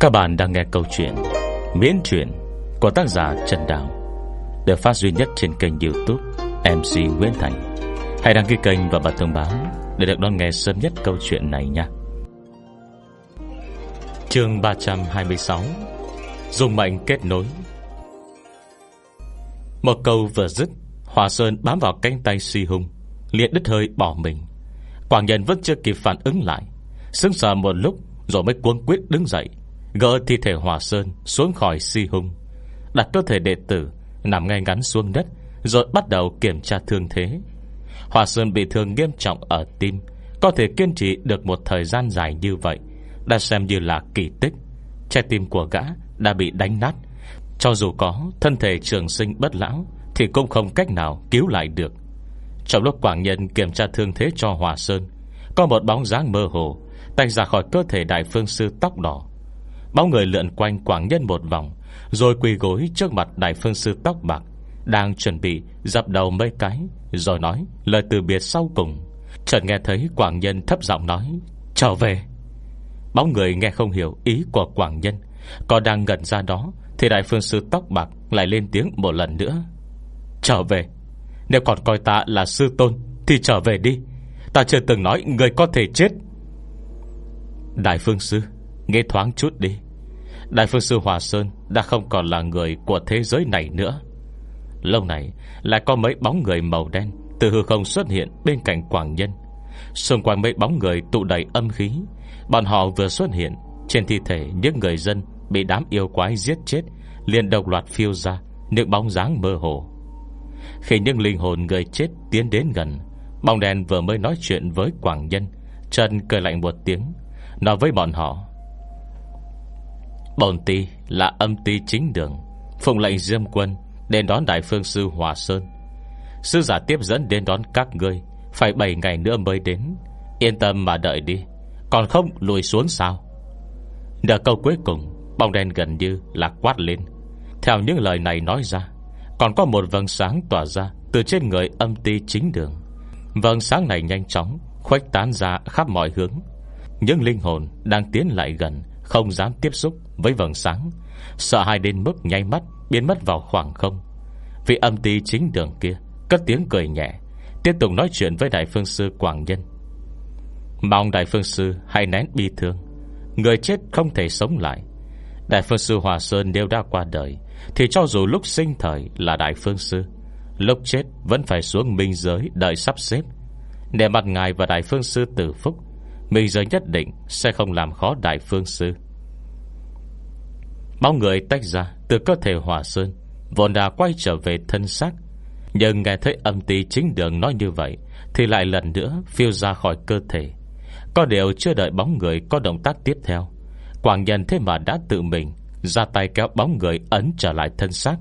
Các bạn đang nghe câu chuyện Miễn truyện của tác giả Trần Đào, Được phát duy nhất trên kênh youtube MC Nguyễn Thành. Hãy đăng ký kênh và bật thông báo Để được đón nghe sớm nhất câu chuyện này nha. Chương 326 Dùng mạnh kết nối. Một câu vừa dứt, Hòa Sơn bám vào cánh tay si hung liền đứt hơi bỏ mình. Quảng nhân vẫn chưa kịp phản ứng lại, Sững sờ một lúc Rồi mới cuống quyết đứng dậy Gỡ thi thể Hòa Sơn xuống khỏi si hung. Đặt cơ thể đệ tử, Nằm ngay ngắn xuống đất, Rồi bắt đầu kiểm tra thương thế. Hòa Sơn bị thương nghiêm trọng ở tim. Có thể kiên trì được một thời gian dài như vậy, Đã xem như là kỳ tích. Trái tim của gã đã bị đánh nát. Cho dù có thân thể trường sinh bất lão, Thì cũng không cách nào cứu lại được. Trong lúc Quảng Nhân kiểm tra thương thế cho Hòa Sơn, Có một bóng dáng mơ hồ, Tách ra khỏi cơ thể đại phương sư tóc đỏ. Bóng người lượn quanh Quảng Nhân một vòng, Rồi quỳ gối trước mặt đại phương sư tóc bạc, Đang chuẩn bị dập đầu mấy cái, Rồi nói lời từ biệt sau cùng. Trần nghe thấy Quảng Nhân thấp giọng nói, Trở về. Bóng người nghe không hiểu ý của Quảng Nhân Còn đang gần ra đó, Thì đại phương sư tóc bạc lại lên tiếng một lần nữa, Trở về. Nếu còn coi ta là sư tôn, Thì trở về đi. Ta chưa từng nói người có thể chết. Đại phương sư Nghe thoáng chút đi. Đại phương sư Hòa Sơn Đã không còn là người của thế giới này nữa. Lâu này Lại có mấy bóng người màu đen Từ hư không xuất hiện bên cạnh Quảng Nhân. Xung quanh mấy bóng người tụ đầy âm khí, Bọn họ vừa xuất hiện, Trên thi thể những người dân Bị đám yêu quái giết chết, liền độc loạt phiêu ra, Những bóng dáng mơ hồ. Khi những linh hồn người chết tiến đến gần, Bóng đèn vừa mới nói chuyện với Quảng Nhân Trần cười lạnh một tiếng, Nói với bọn họ Bồn ti là âm ti chính đường. Phụng lệnh diêm quân Đến đón Đại Phương Sư Hòa Sơn. Sư giả tiếp dẫn đến đón các ngươi. Phải 7 ngày nữa mới đến. Yên tâm mà đợi đi. Còn không lùi xuống sao? Nở câu cuối cùng, Bóng đen gần như là quát lên. Theo những lời này nói ra, Còn có một vầng sáng tỏa ra Từ trên người âm ti chính đường. Vầng sáng này nhanh chóng Khuếch tán ra khắp mọi hướng. Những linh hồn đang tiến lại gần không dám tiếp xúc với vầng sáng. Sợ hai đến mức nháy mắt Biến mất vào khoảng không. Vị âm ty chính đường kia, Cất tiếng cười nhẹ, Tiếp tục nói chuyện với Đại Phương Sư Quảng Nhân. Mong Đại Phương Sư hãy nén bi thương, Người chết không thể sống lại. Đại Phương Sư Hòa Sơn nếu đã qua đời, Thì cho dù lúc sinh thời là Đại Phương Sư, Lúc chết vẫn phải xuống minh giới Đợi sắp xếp. Để mặt ngài và Đại Phương Sư tử phúc mình giờ nhất định sẽ không làm khó Đại Phương Sư. Bóng người tách ra Từ cơ thể Hòa Sơn, Vốn đã quay trở về thân xác. Nhưng nghe thấy âm ti chính đường nói như vậy, Thì lại lần nữa phiêu ra khỏi cơ thể. Có điều chưa đợi bóng người Có động tác tiếp theo, Quảng nhân thế mà đã tự mình Ra tay kéo bóng người ấn trở lại thân xác.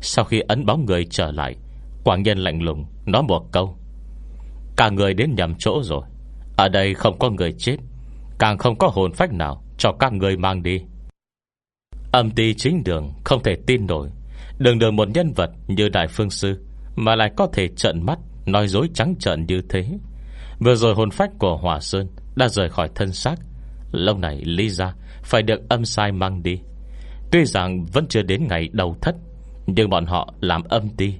Sau khi ấn bóng người trở lại, Quảng nhân lạnh lùng Nói một câu, Cả người đến nhầm chỗ rồi. Ở đây không có người chết, Càng không có hồn phách nào Cho các người mang đi. Âm ti chính đường không thể tin nổi, Đường đường một nhân vật như Đại Phương Sư Mà lại có thể trận mắt, Nói dối trắng trận như thế. Vừa rồi hồn phách của Hòa Sơn Đã rời khỏi thân xác, Lâu này ly ra Phải được âm sai mang đi. Tuy rằng vẫn chưa đến ngày đầu thất, Nhưng bọn họ làm âm ti,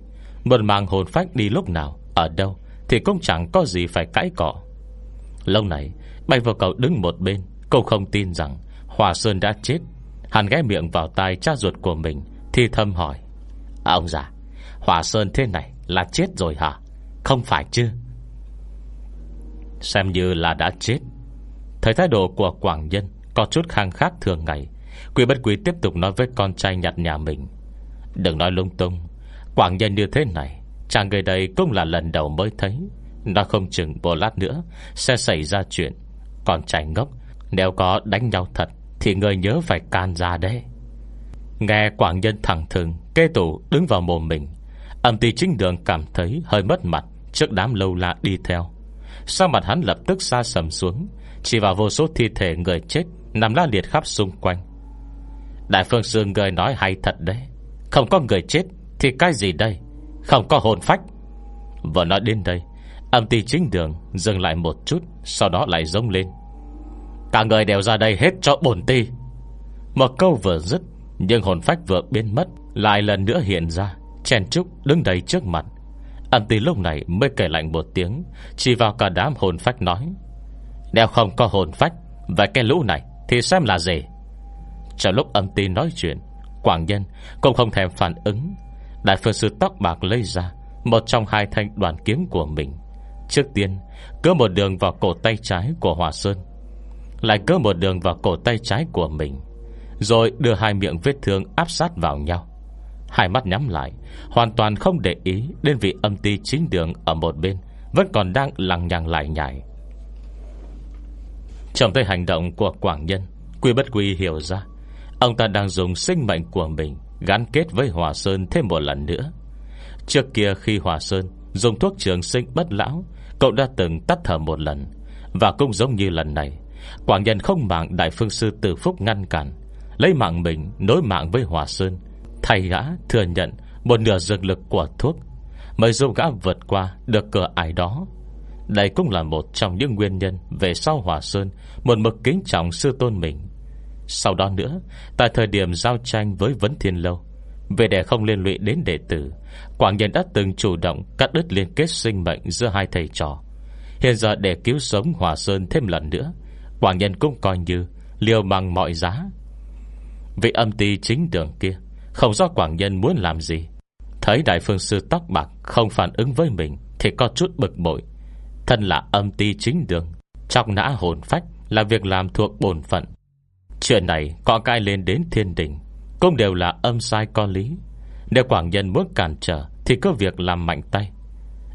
Một mang hồn phách đi lúc nào, Ở đâu Thì cũng chẳng có gì phải cãi cọ. Lâu này Bay vào cậu đứng một bên. Cô không tin rằng Hòa Sơn đã chết. Hắn ghé miệng vào tai cha ruột của mình Thì thầm hỏi. À, Ông già Hòa Sơn thế này là chết rồi hả? Không phải chứ? Xem như là đã chết. Thấy thái độ của Quảng Nhân Có chút khang khác thường ngày Quỷ bất quý tiếp tục nói với con trai nhặt nhà mình. Đừng nói lung tung Quảng Nhân như thế này Chàng người đây cũng là lần đầu mới thấy. Nó không chừng bồ lát nữa Sẽ xảy ra chuyện. Còn trai ngốc, Nếu có đánh nhau thật Thì người nhớ phải can ra đấy. Nghe Quảng Nhân thẳng thừng Kê tủ đứng vào mồm mình. Âm ty chính đường cảm thấy hơi mất mặt Trước đám lâu lạ đi theo. Sao mặt hắn lập tức xa sầm xuống, Chỉ vào vô số thi thể người chết Nằm la liệt khắp xung quanh. Đại phương sư người nói hay thật đấy. Không có người chết Thì cái gì đây? Không có hồn phách. Vừa nói đến đây Âm ty chính đường dừng lại một chút, Sau đó lại rông lên. Cả người đều ra đây hết cho bổn ti. Một câu vừa dứt, Nhưng hồn phách vừa biến mất, Lại lần nữa hiện ra, Chen trúc đứng đầy trước mặt. Âm ti lúc này mới kể lạnh một tiếng, Chỉ vào cả đám hồn phách nói, Nếu không có hồn phách và cái lũ này Thì xem là gì? Trong lúc âm ti nói chuyện, Quảng nhân cũng không thèm phản ứng. Đại phương sư tóc bạc lấy ra Một trong hai thanh đoàn kiếm của mình Trước tiên Cứ một đường vào cổ tay trái của Hòa Sơn. Lại cứ một đường vào cổ tay trái của mình, Rồi đưa hai miệng vết thương áp sát vào nhau. Hai mắt nhắm lại, Hoàn toàn không để ý Đến vị âm ty chính đường ở một bên, Vẫn còn đang lằng nhằng lại nhảy Trong thấy hành động của Quảng Nhân, Quy bất quy hiểu ra, Ông ta đang dùng sinh mệnh của mình Gắn kết với Hòa Sơn thêm một lần nữa. Trước kia khi Hòa Sơn Dùng thuốc trường sinh bất lão Cậu đã từng tắt thở một lần, Và cũng giống như lần này Quảng nhân không mạng Đại Phương Sư Tử Phúc ngăn cản, Lấy mạng mình nối mạng với Hòa Sơn. Thầy gã thừa nhận Một nửa dược lực của thuốc, Mới giúp gã vượt qua được cửa ải đó. Đây cũng là một trong những nguyên nhân Về sau Hòa Sơn, Một mực kính trọng sư tôn mình. Sau đó nữa, Tại thời điểm giao tranh với Vấn Thiên Lâu về để không liên lụy đến đệ tử Quảng Nhân đã từng chủ động Cắt đứt liên kết sinh mệnh giữa hai thầy trò. Hiện giờ để cứu sống Hòa Sơn thêm lần nữa Quảng Nhân cũng coi như Liều bằng mọi giá. Vị âm ty chính đường kia Không rõ Quảng Nhân muốn làm gì. Thấy Đại Phương Sư tóc bạc Không phản ứng với mình Thì có chút bực bội. Thân là âm ty chính đường, Trong nã hồn phách là việc làm thuộc bổn phận. Chuyện này có cai lên đến thiên đình cũng đều là âm sai có lý. Nếu Quảng Nhân muốn cản trở, Thì có việc làm mạnh tay.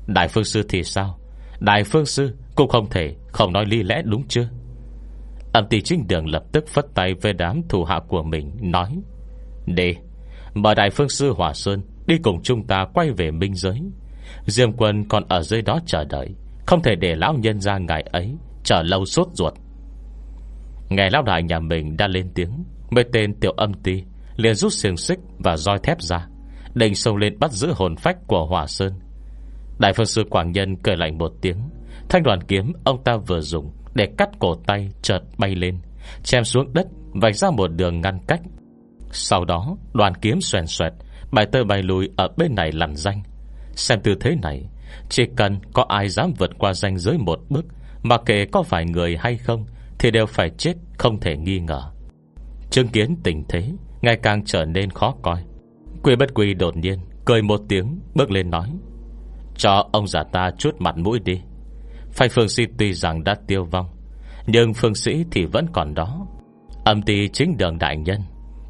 Đại Phương Sư thì sao? Đại Phương Sư cũng không thể Không nói lý lẽ đúng chưa? Âm tỷ chính đường lập tức phất tay Về đám thủ hạ của mình, Nói, Đi, Mời Đại Phương Sư Hòa Sơn Đi cùng chúng ta quay về minh giới. Diêm quân còn ở dưới đó chờ đợi, Không thể để lão nhân ra ngày ấy Chờ lâu sốt ruột. Ngày lão đại nhà mình đã lên tiếng, Mấy tên tiểu âm ti liền rút xiềng xích và roi thép ra Định sâu lên bắt giữ hồn phách của Hòa Sơn. Đại phương sư Quảng Nhân cười lạnh một tiếng, Thanh đoàn kiếm ông ta vừa dùng Để cắt cổ tay chợt bay lên, Chém xuống đất, Vạch ra một đường ngăn cách. Sau đó, đoàn kiếm xoèn xoẹt, Bài tơ bay lùi ở bên này lằn danh. Xem tư thế này, Chỉ cần có ai dám vượt qua danh giới một bước, Mà kể có phải người hay không, Thì đều phải chết không thể nghi ngờ. Chứng kiến tình thế Ngày càng trở nên khó coi. Quỷ bất quỷ đột nhiên Cười một tiếng, bước lên nói, Cho ông già ta chút mặt mũi đi. Phải phương sĩ tuy rằng đã tiêu vong, Nhưng phương sĩ thì vẫn còn đó. Âm ty chính đường đại nhân,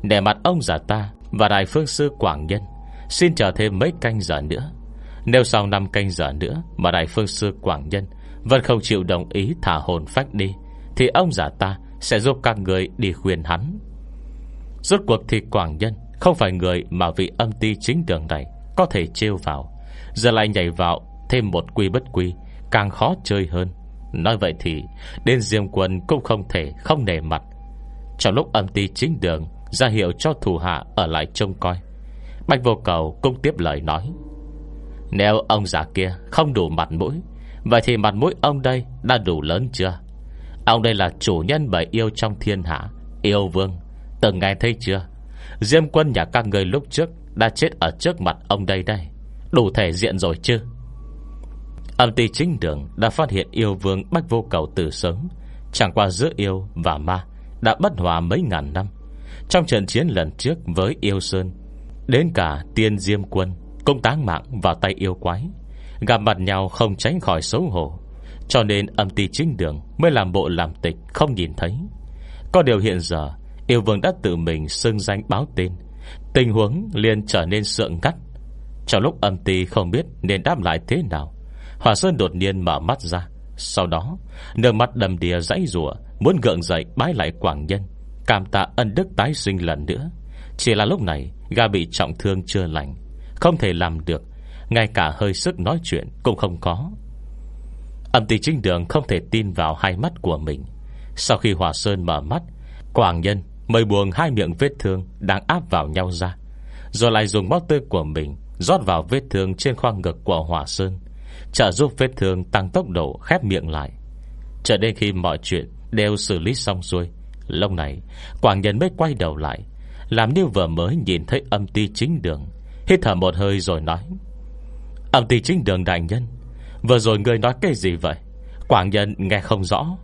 Để mặt ông già ta Và đại phương sư Quảng Nhân, Xin chờ thêm mấy canh giờ nữa. Nếu sau 5 canh giờ nữa Mà đại phương sư Quảng Nhân Vẫn không chịu đồng ý thả hồn phách đi, Thì ông già ta sẽ giúp các người đi khuyên hắn. Rốt cuộc thì Quảng Nhân Không phải người mà vị âm ti chính đường này Có thể trêu vào. Giờ lại nhảy vào thêm một quy bất quy, Càng khó chơi hơn. Nói vậy thì Đến Diêm Quân cũng không thể không nề mặt. Trong lúc âm ti chính đường ra hiệu cho thủ hạ ở lại trông coi, Bạch vô cầu cũng tiếp lời nói, Nếu ông già kia không đủ mặt mũi, Vậy thì mặt mũi ông đây đã đủ lớn chưa? Ông đây là chủ nhân bởi yêu trong thiên hạ, Yêu vương Từng nghe thấy chưa? Diêm quân nhà các người lúc trước Đã chết ở trước mặt ông đây đây. Đủ thể diện rồi chứ? Âm ty chính đường đã phát hiện yêu vương Bách vô cầu từ sớm. Chẳng qua giữa yêu và ma Đã bất hòa mấy ngàn năm. Trong trận chiến lần trước với yêu sơn, Đến cả tiên diêm quân Cũng táng mạng vào tay yêu quái. Gặp mặt nhau không tránh khỏi xấu hổ, Cho nên âm ty chính đường Mới làm bộ làm tịch không nhìn thấy. Có điều hiện giờ Yêu vương đã tự mình xưng danh báo tên Tình huống liền trở nên sợ ngắt. Trong lúc âm ti không biết Nên đáp lại thế nào, Hòa Sơn đột nhiên mở mắt ra. Sau đó, Nước mắt đầm đìa dãy rùa Muốn gượng dậy bái lại quảng nhân, Cảm tạ ân đức tái sinh lần nữa. Chỉ là lúc này Gà bị trọng thương chưa lành, Không thể làm được, Ngay cả hơi sức nói chuyện cũng không có. Âm ty trinh đường không thể tin vào hai mắt của mình. Sau khi Hòa Sơn mở mắt, Quảng nhân Mời buồn hai miệng vết thương Đang áp vào nhau ra. Rồi lại dùng máu tươi của mình Rót vào vết thương trên khoang ngực của Hỏa Sơn, Trợ giúp vết thương tăng tốc độ khép miệng lại. Cho đến khi mọi chuyện Đều xử lý xong xuôi, Lúc này Quảng nhân mới quay đầu lại, Làm như vừa mới nhìn thấy âm ti chính đường, Hít thở một hơi rồi nói, Âm ti chính đường đại nhân, Vừa rồi người nói cái gì vậy? Quảng nhân nghe không rõ.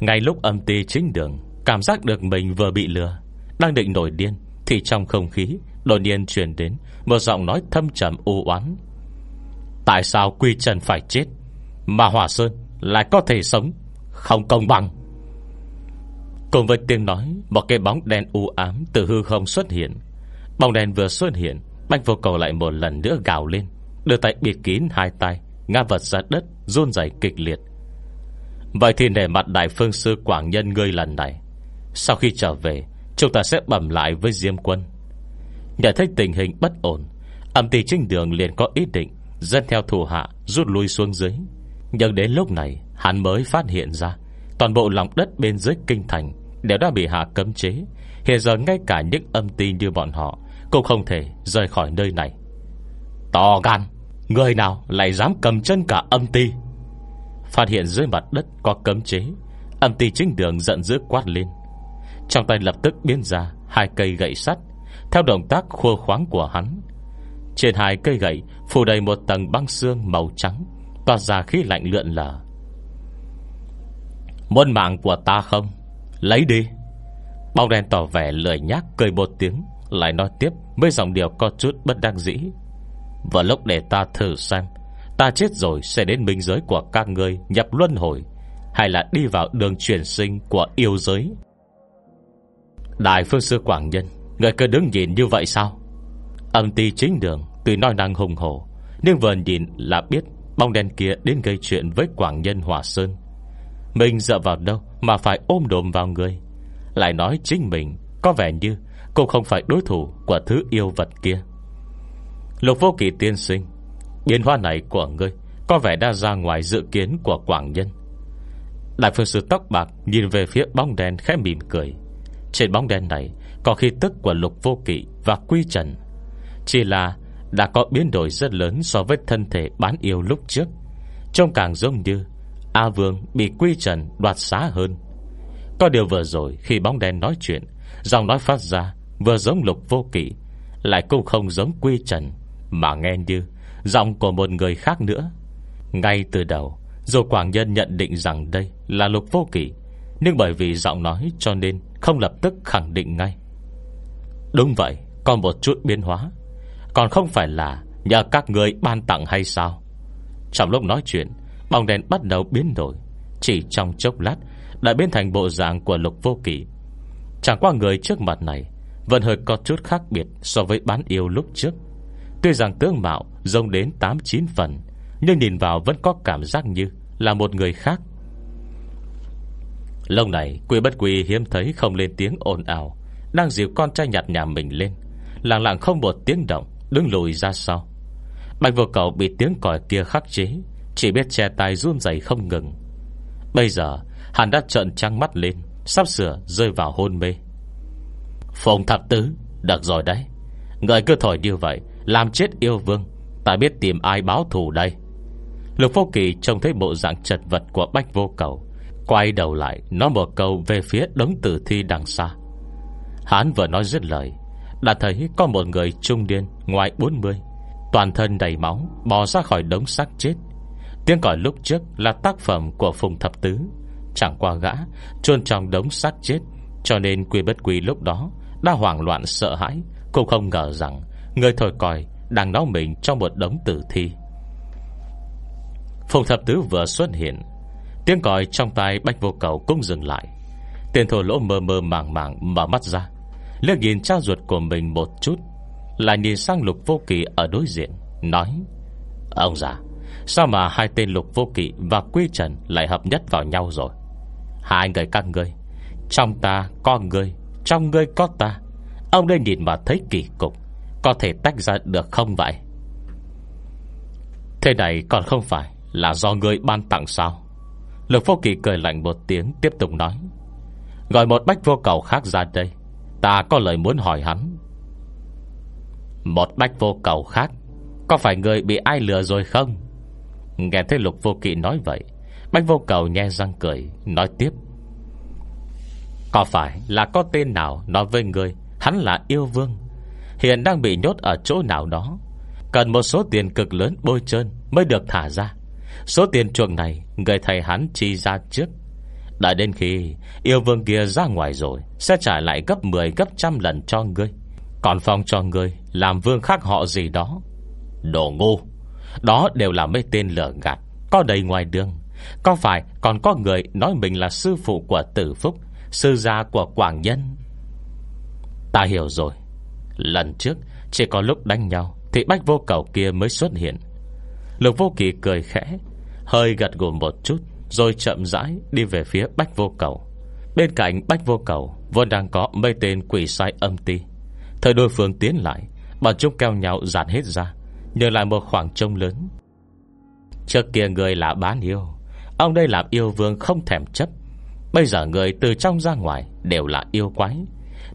Ngay lúc âm ti chính đường Cảm giác được mình vừa bị lừa. Đang định nổi điên, Thì trong không khí, Đột nhiên truyền đến Một giọng nói thâm trầm u oán. Tại sao Quy Trần phải chết? Mà Hòa Sơn lại có thể sống? Không công bằng. Cùng với tiếng nói, Một cái bóng đen u ám từ hư không xuất hiện. Bóng đen vừa xuất hiện Bạch vô cầu lại một lần nữa gào lên, Đưa tay bịt kín hai tay, Ngã vật ra đất, run rẩy kịch liệt. Vậy thì để mặt đại phương sư Quảng Nhân ngươi lần này sau khi trở về, Chúng ta sẽ bẩm lại với Diêm Quân. Nhận thấy tình hình bất ổn, Âm ty trinh đường liền có ý định Dân theo thủ hạ rút lui xuống dưới. Nhưng đến lúc này, Hắn mới phát hiện ra, Toàn bộ lòng đất bên dưới kinh thành Đều đã bị hạ cấm chế. Hiện giờ ngay cả những âm ty như bọn họ Cũng không thể rời khỏi nơi này. To gan, Người nào lại dám cầm chân cả âm ty Phát hiện dưới mặt đất có cấm chế, Âm ty chính đường giận dữ quát lên. Trong tay lập tức biến ra Hai cây gậy sắt, Theo động tác khua khoáng của hắn. Trên hai cây gậy Phủ đầy một tầng băng xương màu trắng, Tỏa ra khí lạnh lượn lờ. Muốn mạng của ta không? Lấy đi. Bóng đen tỏ vẻ lời nhác, cười một tiếng, Lại nói tiếp với giọng điệu có chút bất đắc dĩ. Vào lúc để ta thử xem, Ta chết rồi sẽ đến minh giới của các ngươi Nhập luân hồi, Hay là đi vào đường chuyển sinh của yêu giới. Đại phương sư Quảng Nhân, Người cứ đứng nhìn như vậy sao? Âm ti chính đường Từ nói năng hùng hổ, Nhưng vừa nhìn là biết Bóng đen kia đến gây chuyện với Quảng Nhân Hòa Sơn. Mình dựa vào đâu Mà phải ôm đồm vào người? Lại nói chính mình, Có vẻ như Cũng không phải đối thủ của thứ yêu vật kia. Lục vô kỳ tiên sinh, Biến hóa này của ngươi Có vẻ đã ra ngoài dự kiến của Quảng Nhân. Đại phương sư tóc bạc Nhìn về phía bóng đen khẽ mỉm cười. Trên bóng đen này Có khi tức của lục vô kỵ và quy trần. Chỉ là Đã có biến đổi rất lớn So với thân thể bán yêu lúc trước. Trông càng giống như A Vương bị quy trần đoạt xá hơn. Có điều vừa rồi Khi bóng đen nói chuyện, Giọng nói phát ra Vừa giống lục vô kỵ, Lại cũng không giống quy trần, Mà nghe như Giọng của một người khác nữa. Ngay từ đầu, Dù Quảng Nhân nhận định rằng đây là lục vô kỷ Nhưng bởi vì giọng nói cho nên không lập tức khẳng định ngay. Đúng vậy, Còn một chút biến hóa. Còn không phải là nhờ các người ban tặng hay sao? Trong lúc nói chuyện, Bóng đèn bắt đầu biến đổi. Chỉ trong chốc lát, Đã biến thành bộ dạng của lục vô kỷ Chẳng qua người trước mặt này Vẫn hơi có chút khác biệt So với bán yêu lúc trước. Tuy rằng tướng mạo Rông đến 8-9 phần, Nhưng nhìn vào vẫn có cảm giác như Là một người khác. Lâu này Quy bất quy hiếm thấy không lên tiếng ồn ào. Đang dìu con trai nhặt nhà mình lên. Làng lặng không một tiếng động, Đứng lùi ra sau. Bạch vô cầu bị tiếng còi kia khắc chế, Chỉ biết che tay run dày không ngừng. Bây giờ, Hắn đã trợn trăng mắt lên, Sắp sửa rơi vào hôn mê. Phùng thập tứ, Được rồi đấy. Người cứ thổi như vậy, Làm chết yêu vương, Ta biết tìm ai báo thù đây. Lục vô kỳ trông thấy bộ dạng chật vật của bách vô cầu. Quay đầu lại, Nói một câu về phía đống tử thi đằng xa. Hán vừa nói dứt lời, Đã thấy có một người trung niên Ngoài 40 Toàn thân đầy máu, Bò ra khỏi đống xác chết. Tiếng còi lúc trước là tác phẩm của Phùng Thập Tứ, Chẳng qua gã chôn trong đống xác chết, Cho nên quy bất quy lúc đó Đã hoảng loạn sợ hãi, Cũng không ngờ rằng Người thổi còi đang nấu mình trong một đống tử thi. Phùng thập tứ vừa xuất hiện Tiếng còi trong tay bách vô cầu cũng dừng lại. Tiền thổ lỗ mơ mơ màng màng Mở mắt ra. Liếc nhìn cha ruột của mình một chút, Lại nhìn sang lục vô kỳ ở đối diện, Nói, Ông già, Sao mà hai tên lục vô kỵ và quy trần Lại hợp nhất vào nhau rồi? Hai người các ngươi, Trong ta có ngươi, Trong ngươi có ta. Ông đây nhìn mà thấy kỳ cục, có thể tách ra được không vậy? Thế này còn không phải Là do người ban tặng sao? Lục vô kỳ cười lạnh một tiếng, Tiếp tục nói. Gọi một bách vô cầu khác ra đây. Ta có lời muốn hỏi hắn. Một bách vô cầu khác? Có phải người bị ai lừa rồi không? Nghe thấy lục vô kỵ nói vậy, Bách vô cầu nhe răng cười, Nói tiếp. Có phải là có tên nào nói với người, Hắn là yêu vương, Hiện đang bị nhốt ở chỗ nào đó, Cần một số tiền cực lớn bôi trơn Mới được thả ra? Số tiền chuộc này, Người thầy hắn chi ra trước. Đã đến khi yêu vương kia ra ngoài rồi, Sẽ trả lại gấp 10 gấp trăm lần cho ngươi. Còn phong cho ngươi, Làm vương khác họ gì đó. Đồ ngu, Đó đều là mấy tên lở gạt. Có đầy ngoài đường, Có phải còn có người nói mình là sư phụ của tử phúc, Sư gia của Quảng Nhân? Ta hiểu rồi. Lần trước, chỉ có lúc đánh nhau, Thì bách vô cầu kia mới xuất hiện. Lục vô kỳ cười khẽ Hơi gật gù một chút, Rồi chậm rãi đi về phía bách vô cầu. Bên cạnh bách vô cầu, Vốn đang có mấy tên quỷ sai âm ti. Thời đối phương tiến lại, Bọn chúng keo nhau dàn hết ra, Nhờ lại một khoảng trông lớn. Trước kia người là bán yêu, Ông đây làm yêu vương không thèm chấp. Bây giờ người từ trong ra ngoài Đều là yêu quái.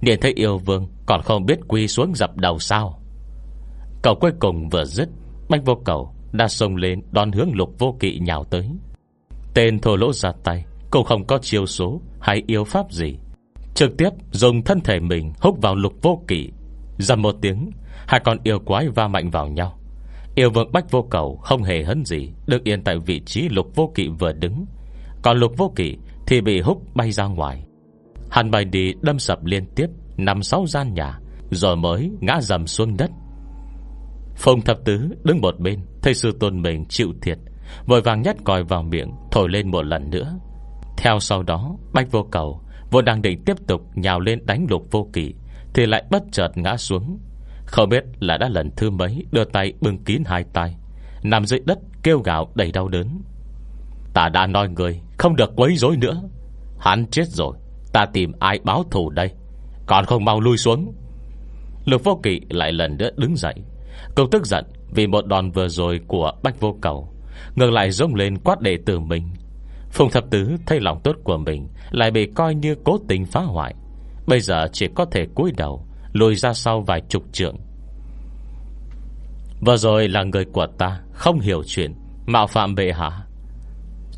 Nhìn thấy yêu vương Còn không biết quy xuống dập đầu sao? Cậu cuối cùng vừa dứt, Bách vô cầu đã sông lên Đón hướng lục vô kỵ nhào tới. Tên thổ lỗ ra tay, Cũng không có chiêu số hay yêu pháp gì. Trực tiếp dùng thân thể mình Hút vào lục vô kỵ. Dầm một tiếng, Hai con yêu quái va mạnh vào nhau. Yêu vương bách vô cầu không hề hấn gì, Được yên tại vị trí lục vô kỵ vừa đứng. Còn lục vô kỵ Thì bị hút bay ra ngoài. Hắn bay đi đâm sập liên tiếp Nằm sáu gian nhà, Rồi mới ngã dầm xuống đất. Phong thập tứ đứng một bên thầy sư tôn mình chịu thiệt. Vội vàng nhét còi vào miệng, Thổi lên một lần nữa. Theo sau đó, Bách vô cầu Vô đang định tiếp tục nhào lên đánh lục vô kỳ Thì lại bất chợt ngã xuống. Không biết là đã lần thứ mấy Đưa tay bưng kín hai tay, Nằm dưới đất kêu gạo đầy đau đớn. Ta đã nói người, Không được quấy rối nữa. Hắn chết rồi, Ta tìm ai báo thù đây? Còn không mau lui xuống. Lục vô kỵ lại lần nữa đứng dậy. Cậu tức giận vì một đòn vừa rồi của Bách Vô Cầu. Ngược lại rông lên quát đệ tử mình. Phùng Thập Tứ thấy lòng tốt của mình, Lại bị coi như cố tình phá hoại. Bây giờ chỉ có thể cúi đầu, Lùi ra sau vài chục trượng. Vừa rồi là người của ta, Không hiểu chuyện, Mạo phạm bệ hạ.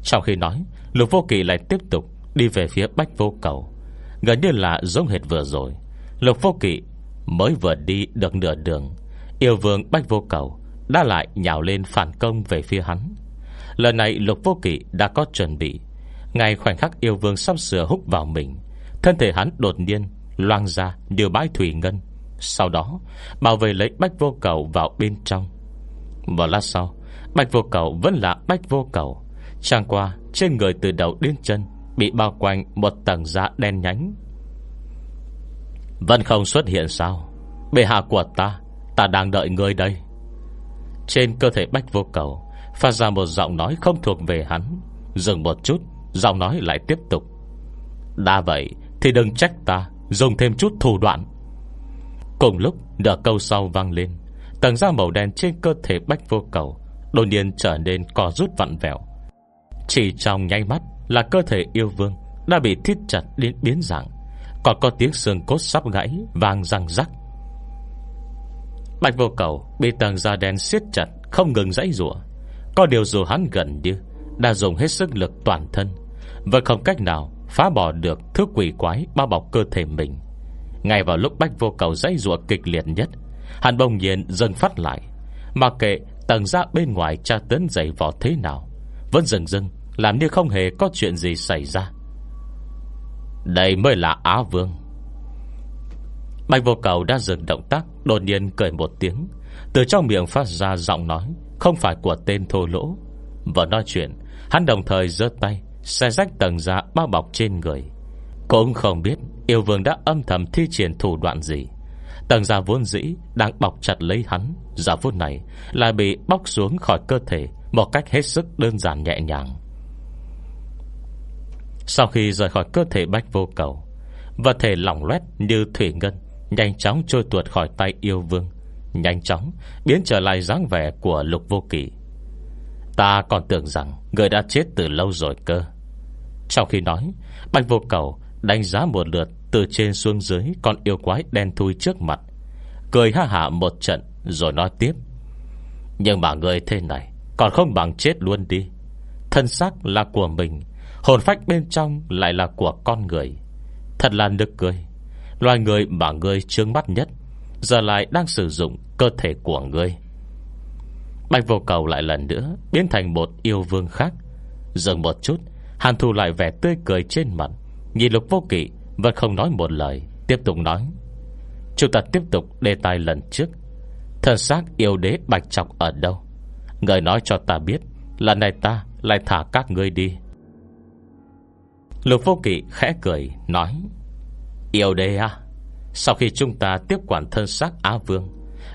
Trong khi nói, Lục Vô Kỳ lại tiếp tục Đi về phía Bách Vô Cầu. Gần như là giống hệt vừa rồi. Lục Vô Kỳ mới vừa đi được nửa đường. Yêu vương Bách Vô Cầu đã lại nhào lên phản công về phía hắn. Lần này Lục Vô Kỵ đã có chuẩn bị. Ngay khoảnh khắc yêu vương sắp sửa hút vào mình, Thân thể hắn đột nhiên Loang ra điều bãi thủy ngân. Sau đó, bảo vệ lấy Bách Vô Cầu vào bên trong. Một lát sau, Bách Vô Cầu vẫn là Bách Vô Cầu. Trang qua, trên người từ đầu đến chân Bị bao quanh một tầng da đen nhánh. Vẫn không xuất hiện sao? Bệ hạ của ta Ta đang đợi người đây. Trên cơ thể bách vô cầu, Phát ra một giọng nói không thuộc về hắn. Dừng một chút, Giọng nói lại tiếp tục. Đã vậy, thì đừng trách ta, Dùng thêm chút thủ đoạn. Cùng lúc, nửa câu sau vang lên. Tầng da màu đen trên cơ thể bách vô cầu Đột nhiên trở nên co rút vặn vẹo. Chỉ trong nháy mắt Là cơ thể yêu vương Đã bị thiết chặt đến biến dạng. Còn có tiếng xương cốt sắp gãy, Vang răng rắc. Bạch vô cầu bị tầng da đen siết chặt, Không ngừng dãy rủa. Có điều dù hắn gần như Đã dùng hết sức lực toàn thân và không cách nào phá bỏ được Thứ quỷ quái bao bọc cơ thể mình. Ngay vào lúc bách vô cầu dãy rủa kịch liệt nhất, Hắn bông nhiên dâng phát lại. Mà kệ tầng da bên ngoài tra tấn dày vỏ thế nào, Vẫn dừng dưng Làm như không hề có chuyện gì xảy ra. Đây mới là Á Vương. Bạch vô cầu đã dừng động tác, Đột nhiên cười một tiếng. Từ trong miệng phát ra giọng nói, Không phải của tên thô lỗ. Và nói chuyện, Hắn đồng thời giơ tay Xe rách tầng da bao bọc trên người. Cũng không biết Yêu vương đã âm thầm thi triển thủ đoạn gì. Tầng da vốn dĩ Đang bọc chặt lấy hắn, Giờ phút này lại bị bóc xuống khỏi cơ thể Một cách hết sức đơn giản nhẹ nhàng. Sau khi rời khỏi cơ thể bách vô cầu, Vật thể lỏng loét như thủy ngân Nhanh chóng trôi tuột khỏi tay yêu vương, Nhanh chóng biến trở lại dáng vẻ của lục vô kỳ Ta còn tưởng rằng Người đã chết từ lâu rồi cơ. Trong khi nói, Bạch vô cầu đánh giá một lượt Từ trên xuống dưới Con yêu quái đen thui trước mặt, Cười ha hạ một trận Rồi nói tiếp. Nhưng mà người thế này Còn không bằng chết luôn đi. Thân xác là của mình, Hồn phách bên trong lại là của con người. Thật là nực cười. Loài người mà ngươi trương mắt nhất, Giờ lại đang sử dụng cơ thể của ngươi. Bạch vô cầu lại lần nữa Biến thành một yêu vương khác. Dừng một chút, Hàn thù lại vẻ tươi cười trên mặt. Nhìn lục vô kỵ, Vẫn không nói một lời, Tiếp tục nói. Chúng ta tiếp tục đề tài lần trước. Thần xác yêu đế bạch trọc ở đâu? Người nói cho ta biết, Lần này ta lại thả các ngươi đi. Lục vô kỵ khẽ cười, Nói. Yêu đế à? Sau khi chúng ta tiếp quản thân xác Á Vương,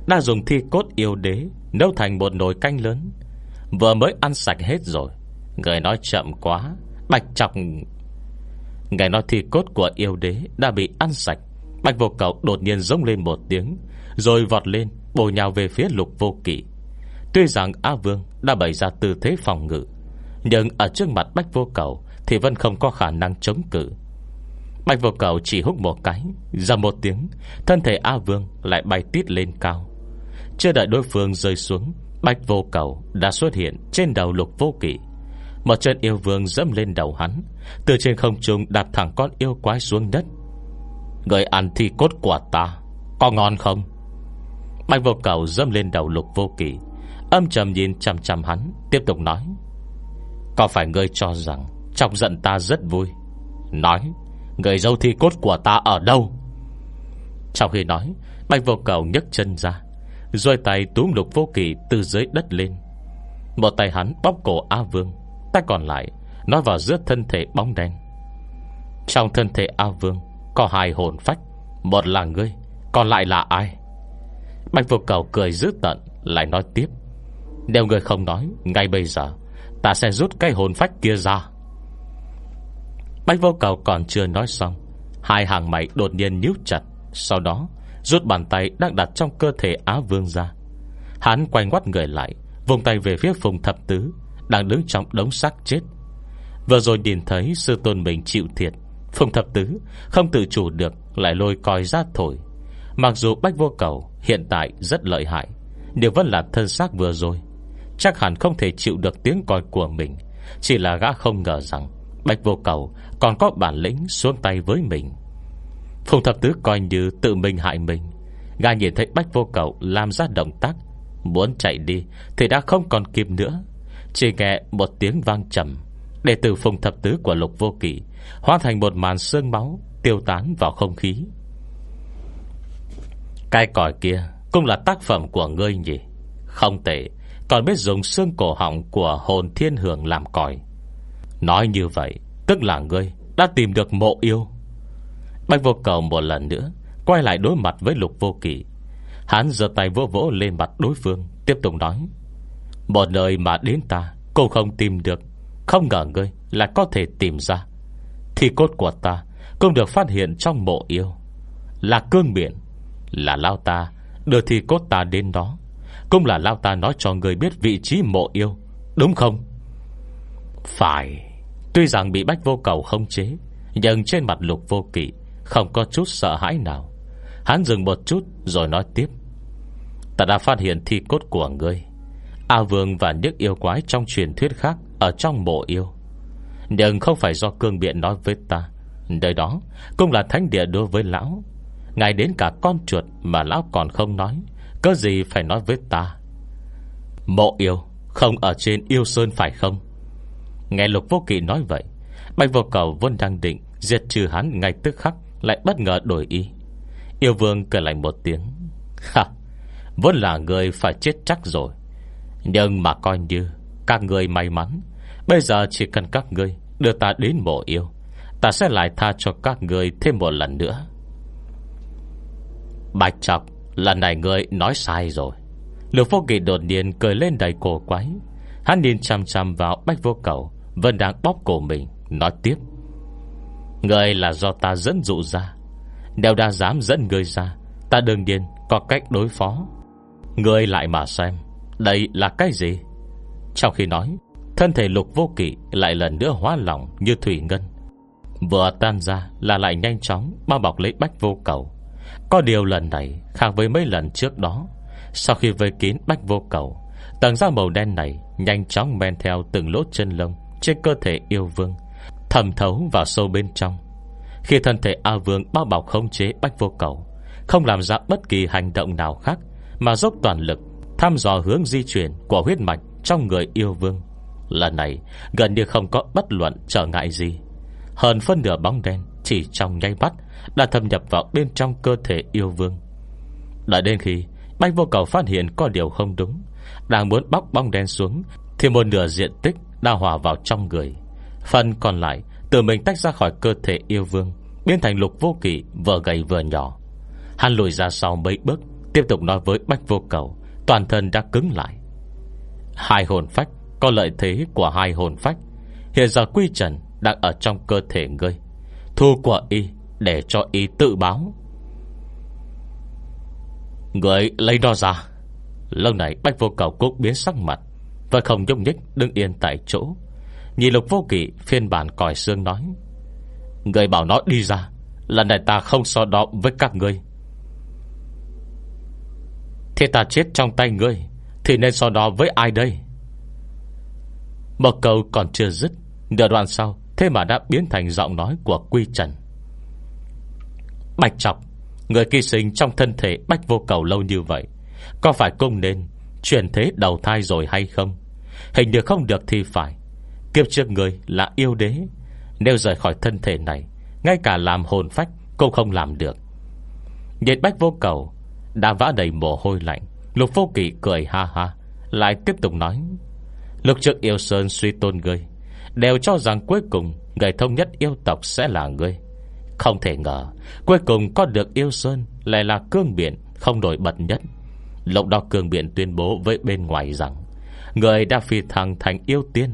Đã dùng thi cốt yêu đế Nấu thành một nồi canh lớn. Vừa mới ăn sạch hết rồi, Người nói chậm quá, Bạch chọc. Người nói thi cốt của yêu đế Đã bị ăn sạch, Bạch vô cầu đột nhiên rống lên một tiếng, Rồi vọt lên, bổ nhào về phía lục vô kỵ. Tuy rằng A Vương đã bày ra tư thế phòng ngự, Nhưng ở trước mặt Bạch vô cầu Thì vẫn không có khả năng chống cự. Bạch vô cầu chỉ hút một cái, Ra một tiếng, Thân thể A Vương lại bay tít lên cao. Chưa đợi đối phương rơi xuống, Bạch vô cầu đã xuất hiện Trên đầu lục vô kỵ. Một chân yêu vương dẫm lên đầu hắn, Từ trên không trung đạp thẳng con yêu quái xuống đất. Người ăn thi cốt của ta, Có ngon không? Bạch vô cầu dâm lên đầu lục vô kỳ Âm trầm nhìn chăm chăm hắn, Tiếp tục nói. Có phải ngươi cho rằng Chọc giận ta rất vui? Nói Người dâu thi cốt của ta ở đâu? Trong khi nói, Bạch vô cầu nhấc chân ra Rồi tay túm lục vô kỳ từ dưới đất lên. Một tay hắn bóp cổ A Vương, Tay còn lại Nói vào giữa thân thể bóng đen. Trong thân thể A Vương Có hai hồn phách, Một là ngươi, Còn lại là ai? Bạch vô cầu cười dữ tận Lại nói tiếp. Nếu người không nói, Ngay bây giờ, Ta sẽ rút cái hồn phách kia ra. Bách vô cầu còn chưa nói xong, Hai hàng mày đột nhiên nhíu chặt, Sau đó, Rút bàn tay đang đặt trong cơ thể Á Vương ra. Hắn quay ngoắt người lại Vùng tay về phía phùng thập tứ, Đang đứng trong đống xác chết. Vừa rồi nhìn thấy sư tôn mình chịu thiệt, Phùng thập tứ Không tự chủ được Lại lôi coi ra thổi. Mặc dù Bách Vô Cầu hiện tại rất lợi hại, Nhưng vẫn là thân xác vừa rồi. Chắc hẳn không thể chịu được tiếng còi của mình, Chỉ là gã không ngờ rằng Bách Vô Cầu còn có bản lĩnh xuống tay với mình. Phùng Thập Tứ coi như tự mình hại mình. Gà nhìn thấy Bách Vô Cầu làm ra động tác, Muốn chạy đi Thì đã không còn kịp nữa. Chỉ nghe một tiếng vang trầm, Đệ tử Phùng Thập Tứ của Lục Vô Kỳ Hóa thành một màn sương máu Tiêu tán vào không khí. Cái còi kia Cũng là tác phẩm của ngươi nhỉ? Không tệ, Còn biết dùng xương cổ họng của hồn thiên hưởng làm còi. Nói như vậy, Tức là ngươi đã tìm được mộ yêu. Bạch vô cầu một lần nữa Quay lại đối mặt với lục vô kỳ Hắn giơ tay vỗ vỗ lên mặt đối phương, Tiếp tục nói, Một nơi mà đến ta, Cô không tìm được, Không ngờ ngươi là có thể tìm ra. Thì cốt của ta Cũng được phát hiện trong mộ yêu, Là cương biển là Lao ta Đưa thi cốt ta đến đó, Cũng là Lao ta nói cho người biết vị trí mộ yêu, Đúng không? Phải. Tuy rằng bị bách vô cầu không chế, Nhưng trên mặt lục vô kỵ Không có chút sợ hãi nào. Hắn dừng một chút rồi nói tiếp. Ta đã phát hiện thi cốt của ngươi. A Vương và những yêu quái Trong truyền thuyết khác Ở trong mộ yêu. Nhưng không phải do cương biện nói với ta. Nơi đó cũng là thánh địa đối với lão. Ngài đến cả con chuột Mà lão còn không nói, Có gì phải nói với ta? Mộ yêu Không ở trên yêu sơn phải không? Nghe lục vô kỳ nói vậy, Bạch vô cầu vốn đang định Diệt trừ hắn ngay tức khắc, Lại bất ngờ đổi ý. Yêu vương cười lạnh một tiếng. Ha, Vốn là người phải chết chắc rồi. Nhưng mà coi như, Các người may mắn, Bây giờ chỉ cần các ngươi đưa ta đến mộ yêu, Ta sẽ lại tha cho các người thêm một lần nữa. Bạch Trọc, Lần này ngươi nói sai rồi. Lục vô kỳ đột nhiên cười lên đầy cổ quái. Hắn nhìn chăm chăm vào bách vô cầu vẫn đang bóp cổ mình, Nói tiếp. Người là do ta dẫn dụ ra. Nếu đã dám dẫn người ra, Ta đương nhiên có cách đối phó. Người lại mà xem, Đây là cái gì? Trong khi nói, Thân thể lục vô kỵ lại lần nữa hóa lỏng như thủy ngân. Vừa tan ra là lại nhanh chóng Bao bọc lấy bách vô cầu. Có điều lần này, khác với mấy lần trước đó, Sau khi vây kín bách vô cầu, Tầng da màu đen này Nhanh chóng men theo từng lỗ chân lông trên cơ thể yêu vương, Thẩm thấu vào sâu bên trong. Khi thân thể A Vương bao bọc không chế Bách Vô Cầu, Không làm ra bất kỳ hành động nào khác Mà dốc toàn lực Thăm dò hướng di chuyển của huyết mạch Trong người yêu vương. Lần này, gần như không có bất luận trở ngại gì. Hơn phân nửa bóng đen Chỉ trong nháy mắt Đã thâm nhập vào bên trong cơ thể yêu vương. Đợi đến khi Bách vô cầu phát hiện có điều không đúng, Đang muốn bóc bóng đen xuống Thì một nửa diện tích đã hòa vào trong người. Phần còn lại, Tự mình tách ra khỏi cơ thể yêu vương, Biến thành lục vô kỵ vừa gầy vừa nhỏ. Hắn lùi ra sau mấy bước, Tiếp tục nói với Bách vô cầu, Toàn thân đã cứng lại. Hai hồn phách, Có lợi thế của hai hồn phách. Hiện giờ quy trần đang ở trong cơ thể ngươi. Thu của y, Để cho y tự báo. Người lấy nó ra. Lâu này Bách vô cầu cũng biến sắc mặt. Và không nhúc nhích, đứng yên tại chỗ. Nhìn lục vô kỵ, phiên bản còi xương nói, Người bảo nó đi ra, Lần này ta không so đo với các ngươi. Thế ta chết trong tay ngươi, Thì nên so đo với ai đây? Một câu còn chưa dứt, Nửa đoạn sau, Thế mà đã biến thành giọng nói của Quy Trần. Bạch Trọc, Người kỳ sinh trong thân thể Bách vô cầu lâu như vậy, Có phải cung nên Chuyển thế đầu thai rồi hay không? Hình như không được thì phải. Kiếp trước người là yêu đế. Nếu rời khỏi thân thể này, Ngay cả làm hồn phách cũng không làm được. Nhìn bách vô cầu, Đã vã đầy mồ hôi lạnh. Lục vô kỳ cười ha ha, Lại tiếp tục nói Lục trực yêu sơn suy tôn ngươi, Đều cho rằng cuối cùng Người thông nhất yêu tộc sẽ là ngươi. Không thể ngờ, Cuối cùng có được yêu sơn Lại là cương biển không nổi bật nhất. Lộng đo cương biển tuyên bố với bên ngoài rằng Người đã phi thăng thành yêu tiên.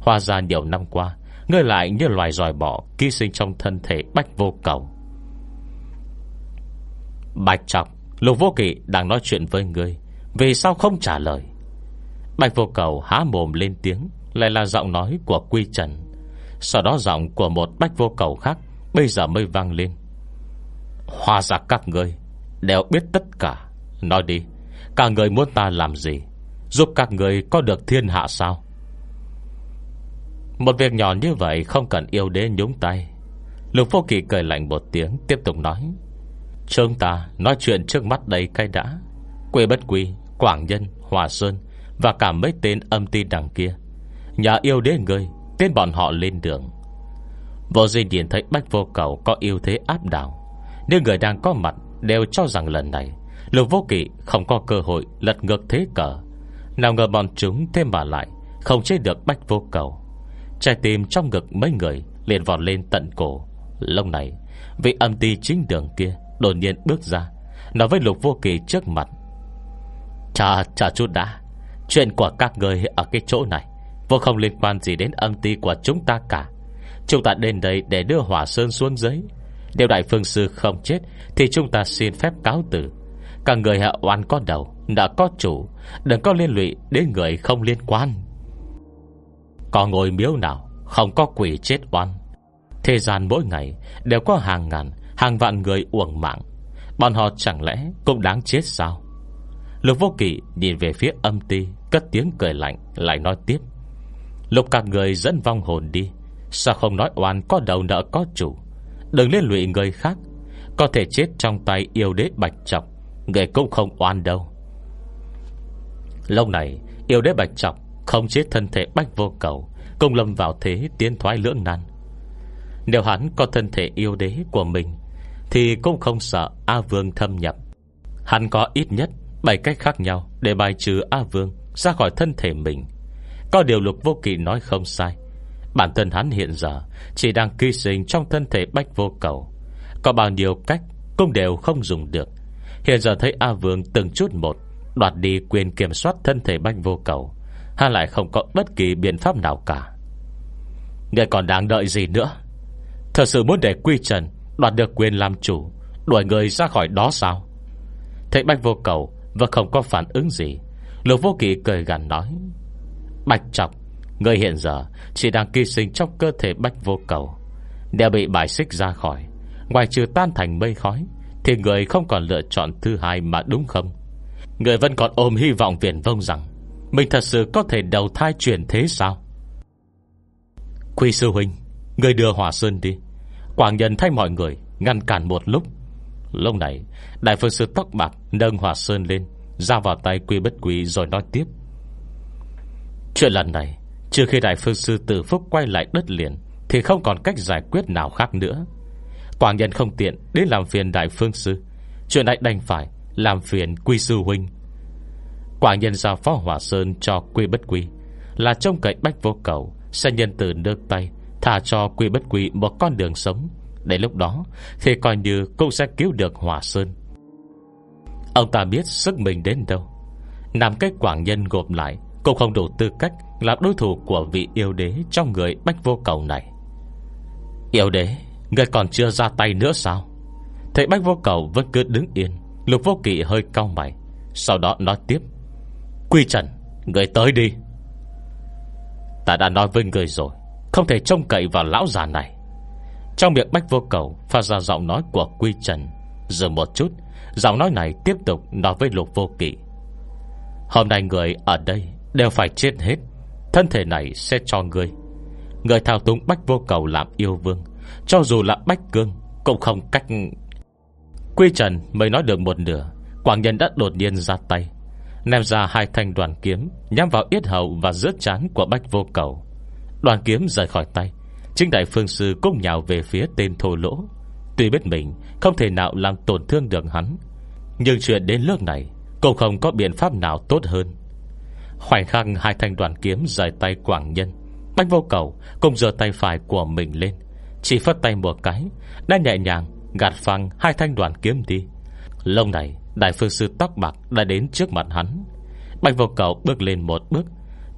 Hoa ra nhiều năm qua, Ngươi lại như loài dòi bỏ Ký sinh trong thân thể bách vô cầu. Bạch Trọng, Lục vô kỵ đang nói chuyện với ngươi, Vì sao không trả lời? Bạch vô cầu há mồm lên tiếng, Lại là giọng nói của Quy Trần. Sau đó giọng của một bách vô cầu khác Bây giờ mới vang lên. Hoa ra các ngươi Đều biết tất cả. Nói đi, Cả người muốn ta làm gì? Giúp các người có được thiên hạ sao? Một việc nhỏ như vậy Không cần yêu đế nhúng tay. Lục vô Kỳ cười lạnh một tiếng Tiếp tục nói Chúng ta nói chuyện trước mắt đây cái đã. Quê bất quy, Quảng Nhân, Hòa Sơn Và cả mấy tên âm tin đằng kia. Nhà yêu đế người Tên bọn họ lên đường. Vô Duy Điển thấy Bách Vô Cầu Có yêu thế áp đảo Nếu người đang có mặt Đều cho rằng lần này Lục Vô Kỵ không có cơ hội lật ngược thế cờ. Nào ngờ bọn chúng thêm mà lại Không chế được Bách Vô Cầu. Trái tim trong ngực mấy người liền vọt lên tận cổ. Lúc này, Vị âm ti chính đường kia Đột nhiên bước ra, Nói với Lục Vô Kỳ trước mặt. Chà chà chút đã, Chuyện của các người ở cái chỗ này Vô không liên quan gì đến âm ti của chúng ta cả. Chúng ta đến đây để đưa hỏa sơn xuống dưới. Nếu đại phương sư không chết Thì chúng ta xin phép cáo tử Cả người hạ oan có đầu đã có chủ, Đừng có liên lụy đến người không liên quan. Có ngồi miếu nào Không có quỷ chết oan? Thế gian mỗi ngày Đều có hàng ngàn, Hàng vạn người uổng mạng. Bọn họ chẳng lẽ cũng đáng chết sao? Lục vô kỵ nhìn về phía âm ti, Cất tiếng cười lạnh, Lại nói tiếp. Lục các người dẫn vong hồn đi. Sao không nói oan có đầu nợ có chủ? Đừng liên lụy người khác. Có thể chết trong tay yêu đế bạch trọc Người cũng không oan đâu. Lâu này, Yêu đế bạch trọc Không chết thân thể bách vô cầu Công lâm vào thế tiến thoái lưỡng nan. Nếu hắn có thân thể yêu đế của mình, Thì cũng không sợ A Vương thâm nhập. Hắn có ít nhất Bảy cách khác nhau Để bài trừ A Vương ra khỏi thân thể mình. Có điều lục vô kỵ nói không sai. Bản thân hắn hiện giờ Chỉ đang ký sinh trong thân thể bách vô cầu. Có bao nhiêu cách Cũng đều không dùng được. Hiện giờ thấy A Vương từng chút một Đoạt đi quyền kiểm soát thân thể bách vô cầu Hắn lại không có bất kỳ biện pháp nào cả. Người còn đang đợi gì nữa? Thật sự muốn để quy trần Đoạt được quyền làm chủ, Đuổi người ra khỏi đó sao? Thấy bách vô cầu Và không có phản ứng gì, Lục vô kỳ cười gằn nói, Bạch Trọc, Người hiện giờ chỉ đang kỳ sinh trong cơ thể bách vô cầu Đều bị bài xích ra khỏi, Ngoài trừ tan thành mây khói, Thì người không còn lựa chọn thứ hai mà đúng không? Người vẫn còn ôm hy vọng viển vông rằng Mình thật sự có thể đầu thai chuyển thế sao? Quy sư huynh, Người đưa hỏa sơn đi. Quảng nhân thay mọi người Ngăn cản một lúc. Lúc này, Đại phương sư tóc bạc nâng hòa sơn lên, Ra vào tay quy bất quý rồi nói tiếp. Chuyện lần này, Trừ khi đại phương sư tử phúc quay lại đất liền, Thì không còn cách giải quyết nào khác nữa. Quảng nhân không tiện Đến làm phiền đại phương sư. Chuyện này đành phải làm phiền quy sư huynh. Quả nhân giao phó hỏa sơn cho quy bất quy Là trông cậy bách vô cầu, Sẽ nhân từ nước tay Thả cho quy bất quy một con đường sống. Đến lúc đó, Thì coi như cũng sẽ cứu được hỏa sơn. Ông ta biết sức mình đến đâu. Nằm cái quảng nhân gộp lại, Cũng không đủ tư cách Làm đối thủ của vị yêu đế Trong người bách vô cầu này. Yêu đế, Người còn chưa ra tay nữa sao? Thấy bách vô cầu vẫn cứ đứng yên Lục vô kỵ hơi cau mày, Sau đó nói tiếp. Quy trần, Người tới đi. Ta đã nói với người rồi, Không thể trông cậy vào lão già này. Trong miệng bách vô cầu Phát ra giọng nói của Quy Trần. Dừng một chút, Giọng nói này tiếp tục nói với lục vô kỵ. Hôm nay người ở đây Đều phải chết hết, Thân thể này sẽ cho người Người thao túng bách vô cầu làm yêu vương, Cho dù là bách cương Cũng không cách Quy Trần mới nói được một nửa Quảng nhân đã đột nhiên ra tay, Ném ra hai thanh đoàn kiếm, Nhắm vào yết hầu và rớt chán của bách vô cầu. Đoàn kiếm rời khỏi tay, Chính đại phương sư cũng nhào về phía tên thô lỗ. Tuy biết mình Không thể nào làm tổn thương được hắn, Nhưng chuyện đến lúc này Cũng không có biện pháp nào tốt hơn. Khoảnh khắc hai thanh đoàn kiếm Rời tay quảng nhân, Bách vô cầu cùng giơ tay phải của mình lên, Chỉ phất tay một cái, Đã nhẹ nhàng gạt phăng hai thanh đoàn kiếm đi. Lâu này, Đại phương sư tóc bạc đã đến trước mặt hắn. Bạch vô cầu bước lên một bước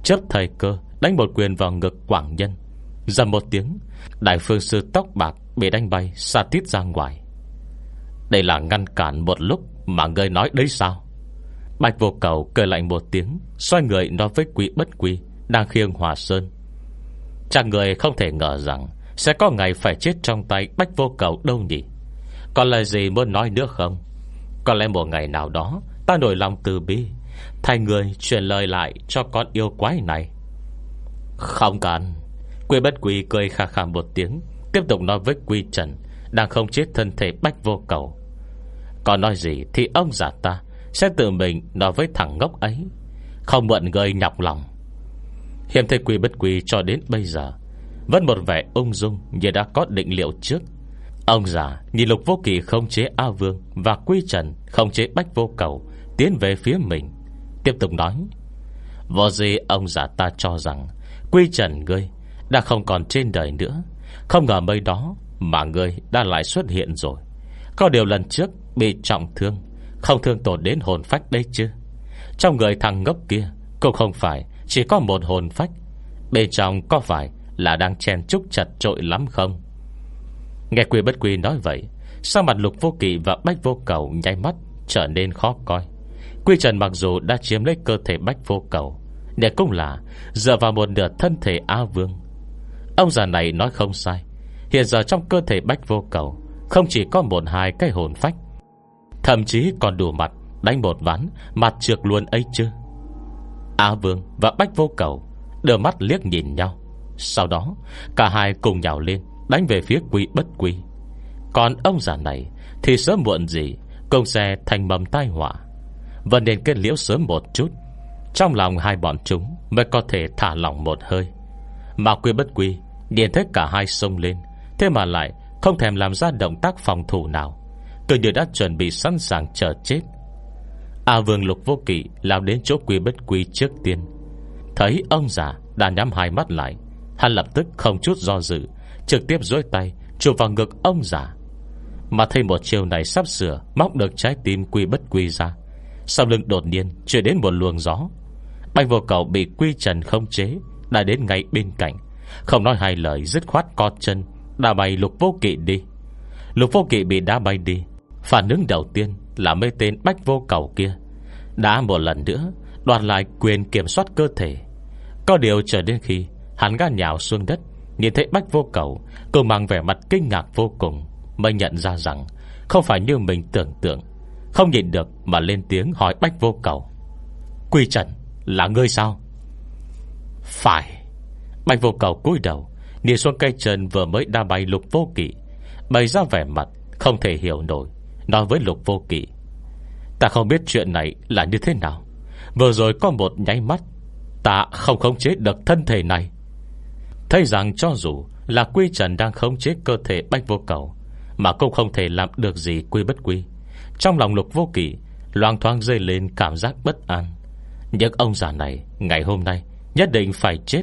Chấp thời cơ Đánh một quyền vào ngực quảng nhân. Dầm một tiếng, Đại phương sư tóc bạc bị đánh bay Xa tít ra ngoài. Đây là ngăn cản một lúc Mà ngươi nói đấy sao? Bạch vô cầu cười lạnh một tiếng, Xoay người nói với quý bất quý Đang khiêng hòa sơn. Chẳng người không thể ngờ rằng Sẽ có ngày phải chết trong tay Bách vô cầu đâu nhỉ? Còn lời gì muốn nói nữa không? Có lẽ một ngày nào đó, Ta nổi lòng từ bi, Thay người truyền lời lại cho con yêu quái này. Không cần. Quy bất quy cười khà khà một tiếng, Tiếp tục nói với Quy Trần, Đang không chết thân thể bách vô cầu. Còn nói gì thì ông giả ta Sẽ tự mình nói với thằng ngốc ấy. Không mượn người nhọc lòng. Hiểm thấy Quy bất quy cho đến bây giờ, Vẫn một vẻ ung dung Như đã có định liệu trước. Ông già nhìn lục vô kỳ không chế A Vương Và Quy Trần không chế Bách Vô Cầu Tiến về phía mình. Tiếp tục nói Vô gì ông già ta cho rằng Quy Trần ngươi Đã không còn trên đời nữa. Không ngờ mây đó Mà ngươi đã lại xuất hiện rồi. Có điều lần trước bị trọng thương, Không thương tổn đến hồn phách đấy chứ. Trong người thằng ngốc kia Cũng không phải chỉ có một hồn phách. Bên trong có phải là đang chen chúc chặt trội lắm không? Nghe quy bất quy nói vậy Sao mặt lục vô kỵ và bách vô cầu Nháy mắt trở nên khó coi. Quy trần mặc dù đã chiếm lấy cơ thể bách vô cầu, Để cũng là Dựa vào một nửa thân thể A Vương. Ông già này nói không sai, Hiện giờ trong cơ thể bách vô cầu Không chỉ có một hai cái hồn phách, Thậm chí còn đủ mặt Đánh một ván, Mặt trượt luôn ấy chứ. A Vương và Bách Vô Cầu Đưa mắt liếc nhìn nhau, Sau đó cả hai cùng nhào lên Đánh về phía quỷ bất quỷ Còn ông già này Thì sớm muộn gì Công xe thành mầm tai họa. Và nên kết liễu sớm một chút. Trong lòng hai bọn chúng Mới có thể thả lòng một hơi. Mà quy bất quy Nhìn thấy cả hai sông lên. Thế mà lại không thèm làm ra động tác phòng thủ nào. Cứ như đã chuẩn bị sẵn sàng chờ chết. A vương lục vô kỵ Lao đến chỗ quy bất quy trước tiên. Thấy ông già đã nhắm hai mắt lại, Hắn lập tức không chút do dự Trực tiếp dối tay, Chụp vào ngực ông già. Mà thấy một chiều này sắp sửa, Móc được trái tim quy bất quy ra. Sau lưng đột nhiên chuyển đến một luồng gió. Bạch vô cầu bị quy trần không chế, Đã đến ngay bên cạnh. Không nói hai lời, dứt khoát co chân Đã bay lục vô kỵ đi. Lục vô kỵ bị đá bay đi. Phản ứng đầu tiên là mấy tên bách vô cầu kia. Đã một lần nữa, Đoạt lại quyền kiểm soát cơ thể. Có điều chờ đến khi Hắn gã nhào xuống đất Nhìn thấy bách vô cầu, Cô mang vẻ mặt kinh ngạc vô cùng, Mới nhận ra rằng Không phải như mình tưởng tượng. Không nhìn được mà lên tiếng hỏi bách vô cầu. Quy trần, là ngươi sao? Phải. Bách vô cầu cúi đầu, Nhìn xuống cây trần vừa mới đa bay lục vô kỵ. Bày ra vẻ mặt Không thể hiểu nổi, Nói với lục vô kỵ. Ta không biết chuyện này là như thế nào. Vừa rồi có một nháy mắt, Ta không khống chế được thân thể này. Thấy rằng cho dù Là quy trần đang khống chế cơ thể bách vô cầu, Mà cũng không thể làm được gì quy bất quy. Trong lòng lục vô kỷ Loang thoáng dây lên cảm giác bất an. Nhưng ông già này, Ngày hôm nay, nhất định phải chết.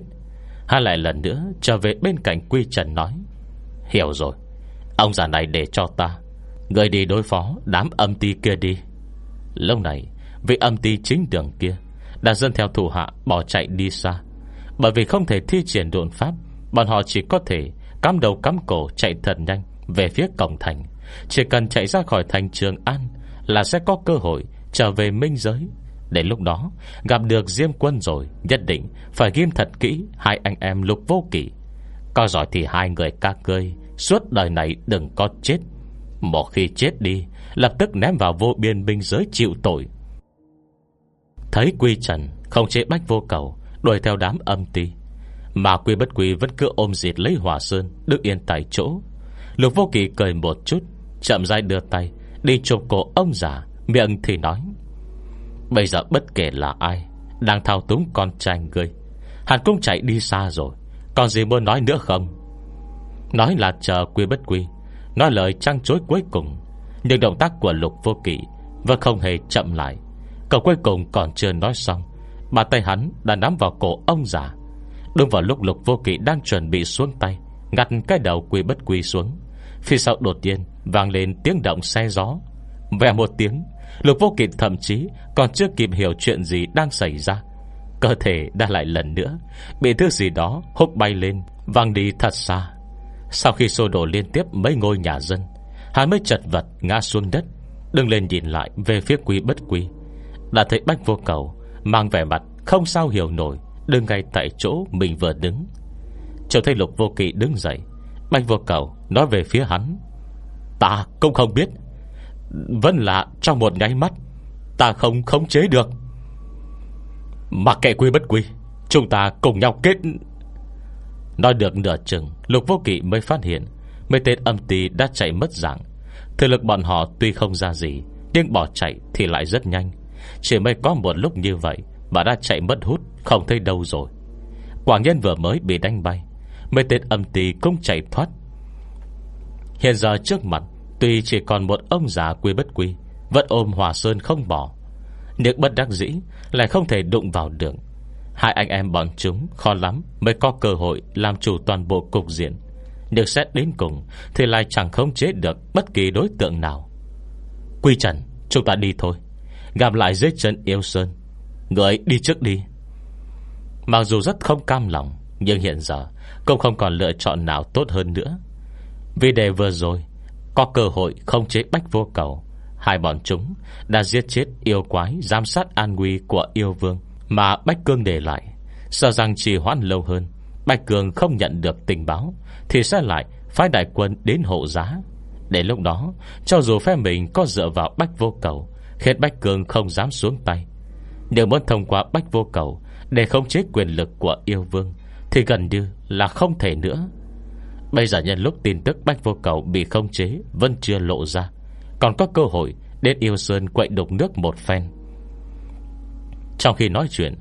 Hai lại lần nữa trở về bên cạnh Quy Trần nói, Hiểu rồi, Ông già này để cho ta. Người đi đối phó đám âm ti kia đi. Lúc này, Vị âm ti chính đường kia Đã dân theo thủ hạ bỏ chạy đi xa. Bởi vì không thể thi triển độn pháp, Bọn họ chỉ có thể Cắm đầu cắm cổ chạy thật nhanh Về phía cổng thành. Chỉ cần chạy ra khỏi thành Trường An Là sẽ có cơ hội trở về minh giới. Đến lúc đó, Gặp được Diêm Quân rồi, Nhất định phải ghim thật kỹ Hai anh em lục vô kỷ Có giỏi thì hai người ca cơi Suốt đời này đừng có chết. Một khi chết đi, Lập tức ném vào vô biên binh giới chịu tội. Thấy Quy Trần Không chế bách vô cầu Đuổi theo đám âm ti. Mà Quy bất Quy vẫn cứ ôm dịt lấy hỏa sơn Đức yên tại chỗ. Lục vô kỳ cười một chút, Chậm rãi đưa tay, Đi chụp cổ ông già, Miệng thì nói, Bây giờ bất kể là ai, Đang thao túng con trai người Hắn cũng chạy đi xa rồi, Còn gì muốn nói nữa không? Nói là chờ quy bất quy, Nói lời trăng chối cuối cùng, Nhưng động tác của lục vô kỵ Vẫn không hề chậm lại. Cậu cuối cùng còn chưa nói xong Bàn tay hắn đã nắm vào cổ ông già. Đúng vào lúc lục vô kỵ đang chuẩn bị xuống tay, Ngặt cái đầu quy bất quy xuống. Phía sau đột nhiên Vang lên tiếng động xe gió. Vẽ một tiếng, Lục vô kỵ thậm chí Còn chưa kịp hiểu chuyện gì đang xảy ra. Cơ thể đã lại lần nữa Bị thứ gì đó hút bay lên, Văng đi thật xa. Sau khi xô đổ liên tiếp mấy ngôi nhà dân, Hắn mới chật vật ngã xuống đất Đừng lên nhìn lại về phía quý bất quý Đã thấy bách vô cầu Mang vẻ mặt không sao hiểu nổi, Đứng ngay tại chỗ mình vừa đứng. Chờ thấy lục vô kỵ đứng dậy, Bạch vô cầu nói về phía hắn. Ta cũng không biết, vẫn là trong một nháy mắt, Ta không khống chế được. Mặc kệ quy bất quy, Chúng ta cùng nhau kết. Nói được nửa chừng, Lục vô kỵ mới phát hiện, Mấy tên âm tì đã chạy mất dạng. Thực lực bọn họ tuy không ra gì, Nhưng bỏ chạy thì lại rất nhanh. Chỉ mới có một lúc như vậy, bà đã chạy mất hút, Không thấy đâu rồi. Quả nhân vừa mới bị đánh bay, Mấy tên âm tì cũng chạy thoát. Hiện giờ trước mặt, Tuy chỉ còn một ông già quy bất quy Vẫn ôm hòa sơn không bỏ. Nhưng bất đắc dĩ Lại không thể đụng vào đường Hai anh em bọn chúng khó lắm Mới có cơ hội làm chủ toàn bộ cục diện. Được xét đến cùng Thì lại chẳng khống chế được bất kỳ đối tượng nào. Quy Trần, Chúng ta đi thôi. Gặp lại dưới chân yêu sơn. Người đi trước đi. Mặc dù rất không cam lòng, Nhưng hiện giờ Cũng không còn lựa chọn nào tốt hơn nữa. Vì đề vừa rồi, có cơ hội không chế bách vô cầu, Hai bọn chúng đã giết chết yêu quái Giám sát an nguy của yêu vương. Mà Bách Cương để lại, Sợ rằng chỉ hoãn lâu hơn, Bách Cương không nhận được tình báo, Thì sẽ lại phái đại quân đến hộ giá. Để lúc đó, Cho dù phe mình có dựa vào Bách vô cầu Khiến Bách cường không dám xuống tay. Nếu muốn thông qua Bách vô cầu Để không chế quyền lực của yêu vương, Thì gần như là không thể nữa. Bây giờ nhân lúc tin tức Bách Vô Cầu bị không chế Vẫn chưa lộ ra, Còn có cơ hội đến yêu sơn quậy đục nước một phen. Trong khi nói chuyện,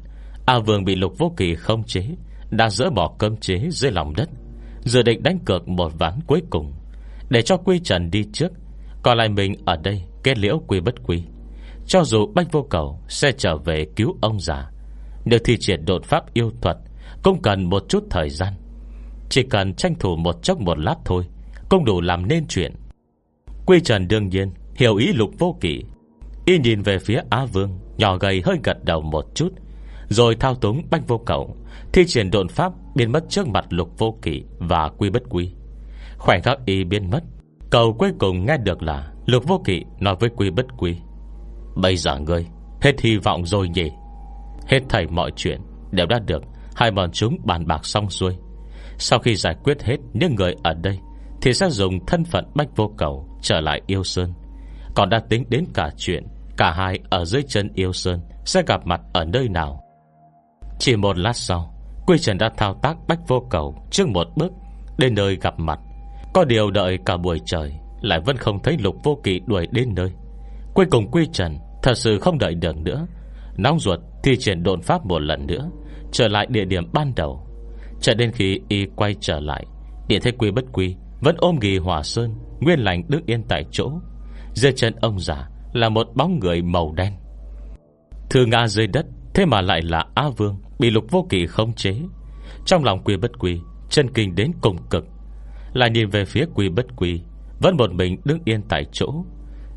A Vương bị Lục Vô Kỳ không chế, Đã dỡ bỏ cơm chế dưới lòng đất, Dự định đánh cược một ván cuối cùng. Để cho Quy Trần đi trước, Còn lại mình ở đây kết liễu quy bất quy. Cho dù Bách Vô Cầu Sẽ trở về cứu ông già, Nếu thi triển đột pháp yêu thuật, Cũng cần một chút thời gian. Chỉ cần tranh thủ một chốc một lát thôi, Cũng đủ làm nên chuyện. Quy Trần đương nhiên Hiểu ý lục vô kỷ Y nhìn về phía Á Vương, Nhỏ gầy hơi gật đầu một chút, Rồi thao túng bách vô cầu, Thi triển độn pháp biến mất trước mặt lục vô kỷ Và quy bất quy. Khoảnh khắc y biến mất, Cầu cuối cùng nghe được là Lục vô kỷ nói với quy bất quy. Bây giờ ngươi, Hết hy vọng rồi nhỉ? Hết thảy mọi chuyện đều đã được Hai bọn chúng bàn bạc xong xuôi. Sau khi giải quyết hết những người ở đây, Thì sẽ dùng thân phận bách vô cầu Trở lại yêu sơn. Còn đã tính đến cả chuyện Cả hai ở dưới chân yêu sơn Sẽ gặp mặt ở nơi nào. Chỉ một lát sau, Quy Trần đã thao tác bách vô cầu Trước một bước Đến nơi gặp mặt. Có điều đợi cả buổi trời, Lại vẫn không thấy lục vô kỵ đuổi đến nơi. Cuối cùng quy trần, Thật sự không đợi được nữa. Nóng ruột thi triển độn pháp một lần nữa, Trở lại địa điểm ban đầu. Cho đến khi y quay trở lại, Địa thế quy bất quy Vẫn ôm ghi hòa sơn, Nguyên lành đứng yên tại chỗ. Dưới chân ông già là một bóng người màu đen. Thư ngã dưới đất, Thế mà lại là A Vương, Bị lục vô kỳ khống chế. Trong lòng quy bất quy, Chân kinh đến cùng cực. Lại nhìn về phía quy bất quy, Vẫn một mình đứng yên tại chỗ.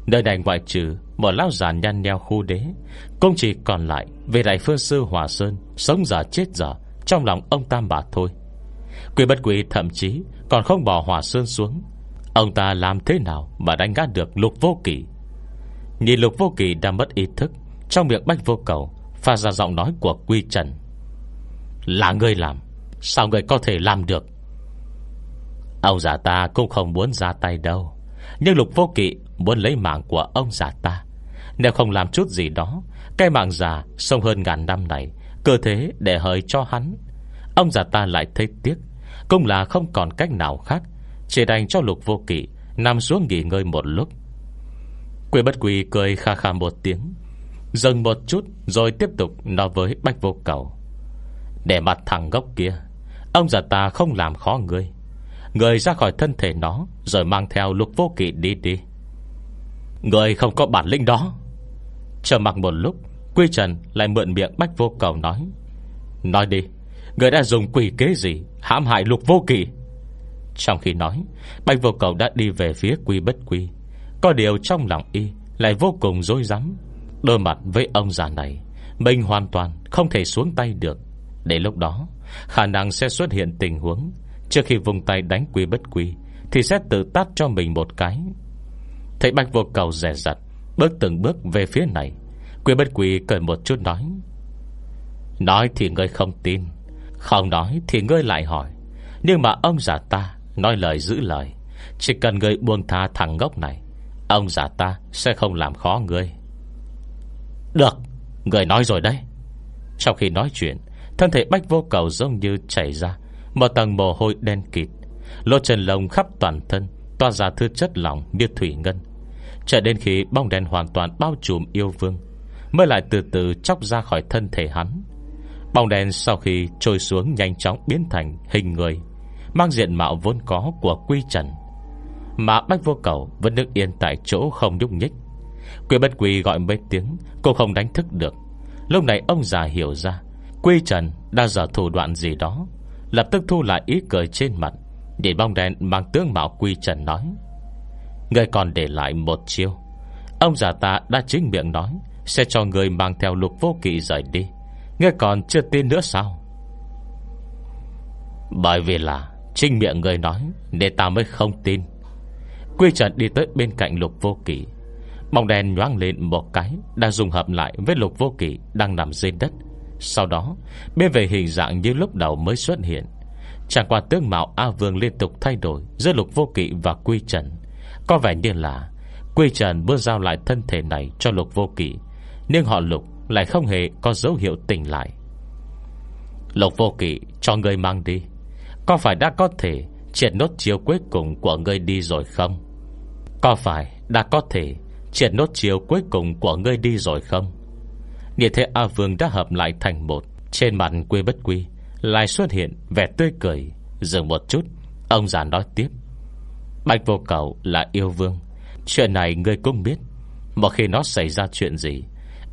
Nơi này ngoại trừ Một lão già nhăn nheo khu đế, Cũng chỉ còn lại Về đại phương sư Hòa Sơn Sống giả chết giả Trong lòng ông Tam bà thôi. Quy bất quy thậm chí Còn không bỏ Hòa Sơn xuống. Ông ta làm thế nào Mà đánh ngã được lục vô kỳ Nhìn lục vô kỳ đang mất ý thức, Trong miệng bách vô cầu Phát ra giọng nói của Quy Trần. Là người làm, Sao người có thể làm được? Ông già ta cũng không muốn ra tay đâu, Nhưng lục vô kỵ Muốn lấy mạng của ông già ta. Nếu không làm chút gì đó, Cái mạng già sông hơn ngàn năm này, Cơ thế để hời cho hắn. Ông già ta lại thấy tiếc, Cũng là không còn cách nào khác, Chỉ đành cho lục vô kỵ Nằm xuống nghỉ ngơi một lúc. Quỷ bất quỷ cười kha kha một tiếng, Dừng một chút Rồi tiếp tục nói với Bách Vô Cầu. Để mặt thằng gốc kia, Ông già ta không làm khó ngươi. Người ra khỏi thân thể nó Rồi mang theo lục vô kỵ đi đi. Người không có bản lĩnh đó. Chờ mặc một lúc, Quy Trần lại mượn miệng Bách Vô Cầu nói Nói đi, Người đã dùng quỷ kế gì, hãm hại lục vô kỳ? Trong khi nói, Bách Vô Cầu đã đi về phía quy bất quy. Có điều trong lòng y Lại vô cùng dối rắm. Đôi mặt với ông già này, Mình hoàn toàn không thể xuống tay được. Để lúc đó, Khả năng sẽ xuất hiện tình huống. Trước khi vùng tay đánh quy bất quy, Thì sẽ tự tát cho mình một cái. Thấy bạch vô cầu rẻ rặt Bước từng bước về phía này. Quy bất quỳ cười một chút nói Nói thì ngươi không tin, Không nói thì ngươi lại hỏi. Nhưng mà ông già ta Nói lời giữ lời, Chỉ cần ngươi buông tha thằng ngốc này, Ông già ta sẽ không làm khó ngươi. Được, Người nói rồi đấy. Trong khi nói chuyện, Thân thể bách vô cầu giống như chảy ra, Một tầng mồ hôi đen kịt, lỗ chân lông khắp toàn thân, Toa ra thứ chất lỏng như thủy ngân. Cho đến khi bóng đen hoàn toàn bao trùm yêu vương, Mới lại từ từ chóc ra khỏi thân thể hắn. Bóng đen sau khi trôi xuống nhanh chóng biến thành hình người, Mang diện mạo vốn có của quy trần. Mà bách vô cầu vẫn đứng yên tại chỗ không nhúc nhích. Quy bất quy gọi mấy tiếng, Cô không đánh thức được. Lúc này ông già hiểu ra, Quy Trần đang dở thủ đoạn gì đó, Lập tức thu lại ý cười trên mặt. Để bóng đèn mang tướng mạo Quy Trần nói Người còn để lại một chiêu. Ông già ta đã chính miệng nói, Sẽ cho người mang theo lục vô kỵ rời đi. Người còn chưa tin nữa sao? Bởi vì là Trinh miệng người nói, để ta mới không tin. Quy Trần đi tới bên cạnh lục vô kỵ. Bóng đèn nhoang lên một cái, đã dùng hợp lại với lục vô kỵ Đang nằm dưới đất. Sau đó, bên về hình dạng như lúc đầu mới xuất hiện. Chẳng qua tướng mạo A Vương liên tục thay đổi Giữa lục vô kỵ và quy trần có vẻ như là Quy trần bước giao lại thân thể này cho lục vô kỵ, Nhưng họ lục lại không hề có dấu hiệu tỉnh lại. Lục vô kỵ, cho người mang đi. Có phải đã có thể Triệt nốt chiều cuối cùng của người đi rồi không? Có phải đã có thể triệt nốt chiều cuối cùng của ngươi đi rồi không? Như thế A Vương đã hợp lại thành một. Trên mặt quê bất quy Lại xuất hiện vẻ tươi cười. Dừng một chút, Ông già nói tiếp. Bạch vô cầu là yêu vương. Chuyện này ngươi cũng biết. Một khi nó xảy ra chuyện gì,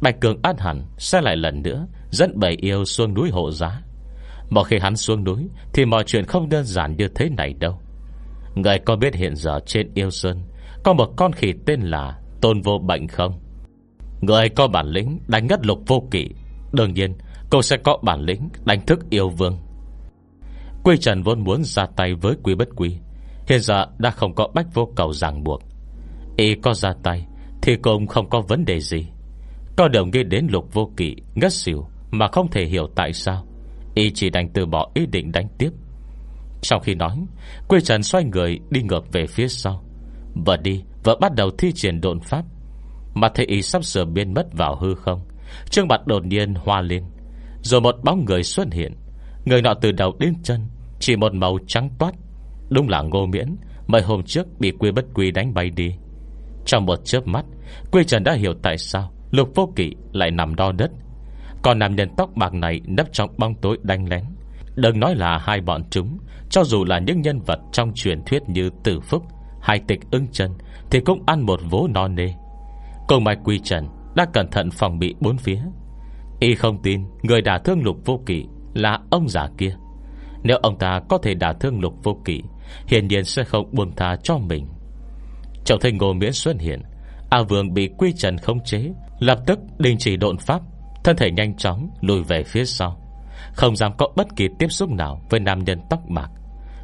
Bạch Cường át hẳn sẽ lại lần nữa Dẫn bầy yêu xuống núi hộ giá. Một khi hắn xuống núi, Thì mọi chuyện không đơn giản như thế này đâu. Người có biết hiện giờ trên yêu sơn Có một con khỉ tên là Tôn vô bệnh không? Người có bản lĩnh đánh ngất lục vô kỵ. Đương nhiên cô sẽ có bản lĩnh đánh thức yêu vương. Quy Trần vốn muốn ra tay với Quy Bất Quy Hiện giờ đã không có bách vô cầu ràng buộc. Y có ra tay Thì cũng không có vấn đề gì. Có điều nghĩ đến lục vô kỵ, Ngất xỉu mà không thể hiểu tại sao, Y chỉ đành từ bỏ ý định đánh tiếp. Trong khi nói, Quy Trần xoay người đi ngược về phía sau. Và đi Vợ bắt đầu thi triển độn pháp. Mà thấy ý sắp sửa biến mất vào hư không Trương mặt đột nhiên hoa lên. Rồi một bóng người xuất hiện. Người nọ từ đầu đến chân, Chỉ một màu trắng toát. Đúng là ngô miễn, Mấy hôm trước bị quy bất quy đánh bay đi. Trong một chớp mắt, Quy Trần đã hiểu tại sao Lục vô kỵ lại nằm đo đất. Còn nam nhân tóc bạc này nấp trong bóng tối đánh lén. Đừng nói là hai bọn chúng, Cho dù là những nhân vật trong truyền thuyết như Tử Phúc Hai tịch ưng chân Thì cũng ăn một vố no nê. Cùng Mai quy trần Đã cẩn thận phòng bị bốn phía. Y không tin người đả thương lục vô kỵ Là ông già kia. Nếu ông ta có thể đả thương lục vô kỵ Hiển nhiên sẽ không buông tha cho mình. Trọng thấy ngô miễn xuất hiện, A vương bị quy trần khống chế, Lập tức đình chỉ độn pháp, Thân thể nhanh chóng lùi về phía sau. Không dám có bất kỳ tiếp xúc nào Với nam nhân tóc bạc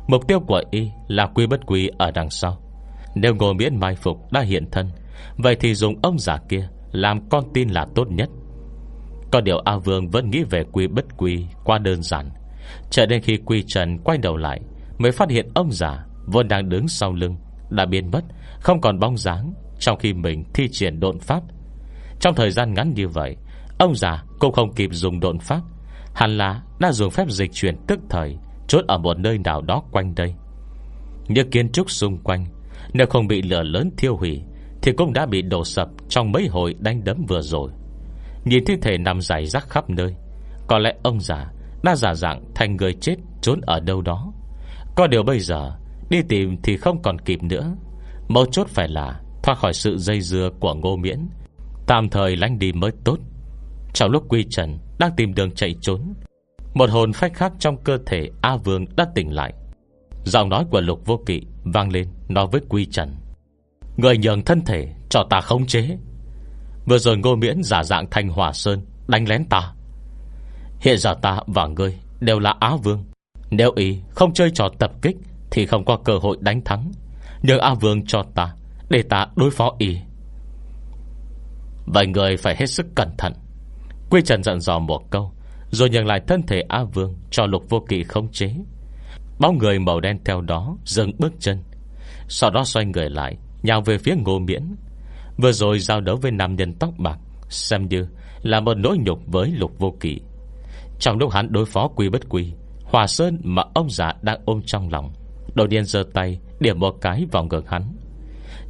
Mục tiêu của y là quy bất quy ở đằng sau. Nếu ngô miễn mai phục đã hiện thân, Vậy thì dùng ông già kia Làm con tin là tốt nhất. Có điều A Vương vẫn nghĩ về quy bất quy Qua đơn giản Chờ đến khi quy trần quay đầu lại Mới phát hiện ông già Vốn đang đứng sau lưng, Đã biến mất, Không còn bóng dáng Trong khi mình thi triển độn pháp. Trong thời gian ngắn như vậy, Ông già cũng không kịp dùng độn pháp. Hẳn là đã dùng phép dịch chuyển tức thời Chốt ở một nơi nào đó quanh đây. Những kiến trúc xung quanh, Nếu không bị lửa lớn thiêu hủy, Thì cũng đã bị đổ sập Trong mấy hồi đánh đấm vừa rồi. Nhìn thi thể nằm dài rác khắp nơi, Có lẽ ông già đã giả dạng thành người chết trốn ở đâu đó có điều bây giờ, Đi tìm thì không còn kịp nữa. Mấu chốt phải là Thoát khỏi sự dây dưa của ngô miễn. Tạm thời lánh đi mới tốt. Trong lúc Quy Trần đang tìm đường chạy trốn, Một hồn phách khác trong cơ thể A Vương đã tỉnh lại. Giọng nói của Lục Vô Kỵ Vang lên nói với Quy Trần. Người nhường thân thể cho ta khống chế. Vừa rồi ngô miễn giả dạng thành hỏa sơn, Đánh lén ta. Hiện giờ ta và ngươi Đều là Á Vương nếu ý không chơi trò tập kích Thì không có cơ hội đánh thắng. Nhưng A Vương cho ta, Để ta đối phó ý. Vậy người phải hết sức cẩn thận. Quy Trần dặn dò một câu, Rồi nhận lại thân thể A Vương Cho lục vô kỳ khống chế. Bóng người màu đen theo đó Dừng bước chân. Sau đó xoay người lại, Nhào về phía ngô miễn. Vừa rồi giao đấu với nam nhân tóc bạc, Xem như là một nỗi nhục với lục vô kỳ Trong lúc hắn đối phó quy bất quy Hòa Sơn mà ông già đang ôm trong lòng. Đột nhiên giơ tay, Điểm một cái vào ngực hắn.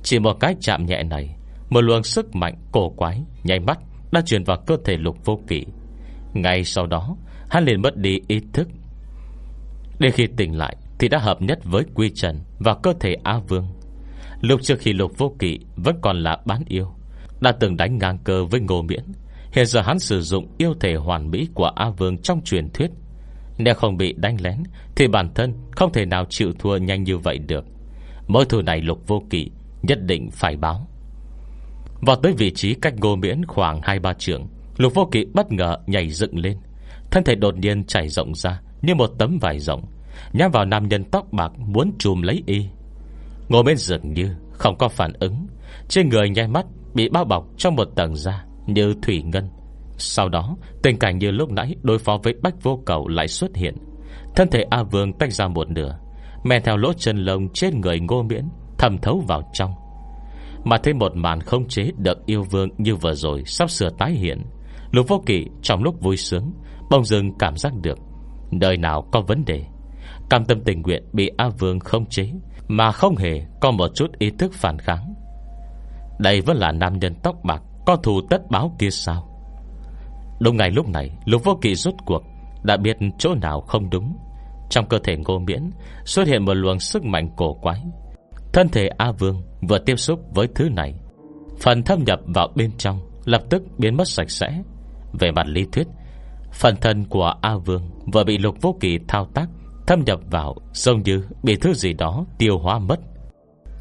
Chỉ một cái chạm nhẹ này, Một luồng sức mạnh cổ quái nhanh mắt đã truyền vào cơ thể lục vô kỷ Ngay sau đó, Hắn liền mất đi ý thức. Đến khi tỉnh lại Thì đã hợp nhất với Quy Trần Và cơ thể A Vương. Lúc trước khi lục vô kỵ Vẫn còn là bán yêu, Đã từng đánh ngang cơ với Ngô Miễn, Hiện giờ hắn sử dụng yêu thể hoàn mỹ Của A Vương trong truyền thuyết nếu không bị đánh lén, Thì bản thân không thể nào chịu thua nhanh như vậy được. Mỗi thù này lục vô kỵ Nhất định phải báo. Vào tới vị trí cách ngô miễn khoảng 2-3 trường Lục vô kỵ bất ngờ nhảy dựng lên. Thân thể đột nhiên chảy rộng ra Như một tấm vải rộng, Nhắm vào nam nhân tóc bạc muốn chùm lấy y. Ngô miễn dường như Không có phản ứng, Trên người nhai mắt bị bao bọc trong một tầng da Như thủy ngân sau đó, tình cảnh như lúc nãy Đối phó với bách vô cầu lại xuất hiện. Thân thể A Vương tách ra một nửa Men theo lỗ chân lông trên người ngô miễn Thầm thấu vào trong. Mà thêm một màn không chế được yêu vương Như vừa rồi sắp sửa tái hiện, Lục vô kỵ trong lúc vui sướng Bông dưng cảm giác được Đời nào có vấn đề. Cam tâm tình nguyện bị A Vương không chế Mà không hề có một chút ý thức phản kháng. Đây vẫn là nam nhân tóc bạc Có thù tất báo kia sao? Đúng ngày lúc này, Lục vô kỵ rút cuộc, Đã biết chỗ nào không đúng. Trong cơ thể ngô miễn, Xuất hiện một luồng sức mạnh cổ quái. Thân thể A Vương vừa tiếp xúc với thứ này, Phần thâm nhập vào bên trong Lập tức biến mất sạch sẽ. Về mặt lý thuyết, Phần thân của A Vương vừa bị lục vô kỳ thao tác, Thâm nhập vào, Giống như bị thứ gì đó tiêu hóa mất.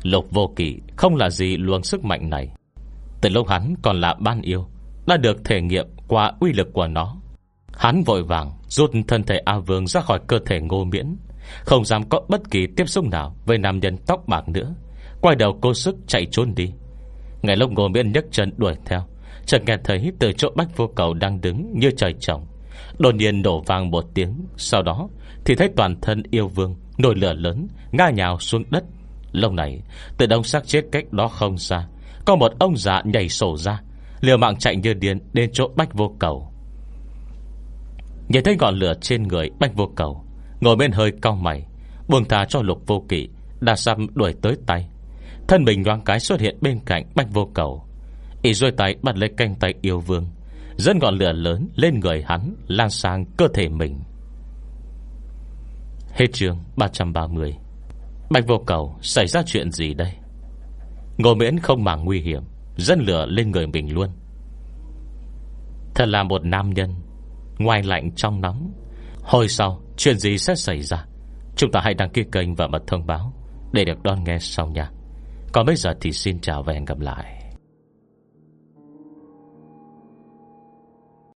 Lục vô kỳ không là gì luồng sức mạnh này. Từ lúc hắn còn là ban yêu, Đã được thể nghiệm qua uy lực của nó. Hắn vội vàng rút thân thể A Vương ra khỏi cơ thể ngô miễn, Không dám có bất kỳ tiếp xúc nào Với nam nhân tóc bạc nữa, Quay đầu cô sức chạy trốn đi. Ngày lúc ngô miễn nhấc chân đuổi theo, Chợt nghe thấy từ chỗ bách vô cầu Đang đứng như trời trồng. Đột nhiên đổ vang một tiếng, Sau đó thì thấy toàn thân yêu vương Nổi lửa lớn, ngã nhào xuống đất. Lâu này, từ đông xác chết cách đó không xa, Có một ông già nhảy sổ ra Liều mạng chạy như điên Đến chỗ bách vô cầu. Nhìn thấy ngọn lửa trên người bách vô cầu, Ngồi bên hơi cao mày, Buông thà cho lục vô kỵ, Đa xăm đuổi tới tay. Thân mình nhoáng cái xuất hiện bên cạnh bách vô cầu. Y rôi tay bắt lấy canh tay yêu vương Dân ngọn lửa lớn lên người hắn, Lan sang cơ thể mình. Hết chương 330 Bạch vô cầu, Xảy ra chuyện gì đây? Ngô miễn không màng nguy hiểm. Dẫn lửa lên người mình luôn. Thật là một nam nhân, Ngoài lạnh trong nóng. Hồi sau, chuyện gì sẽ xảy ra? Chúng ta hãy đăng ký kênh và bật thông báo Để được đón nghe sau nha. Còn bây giờ thì xin chào và hẹn gặp lại.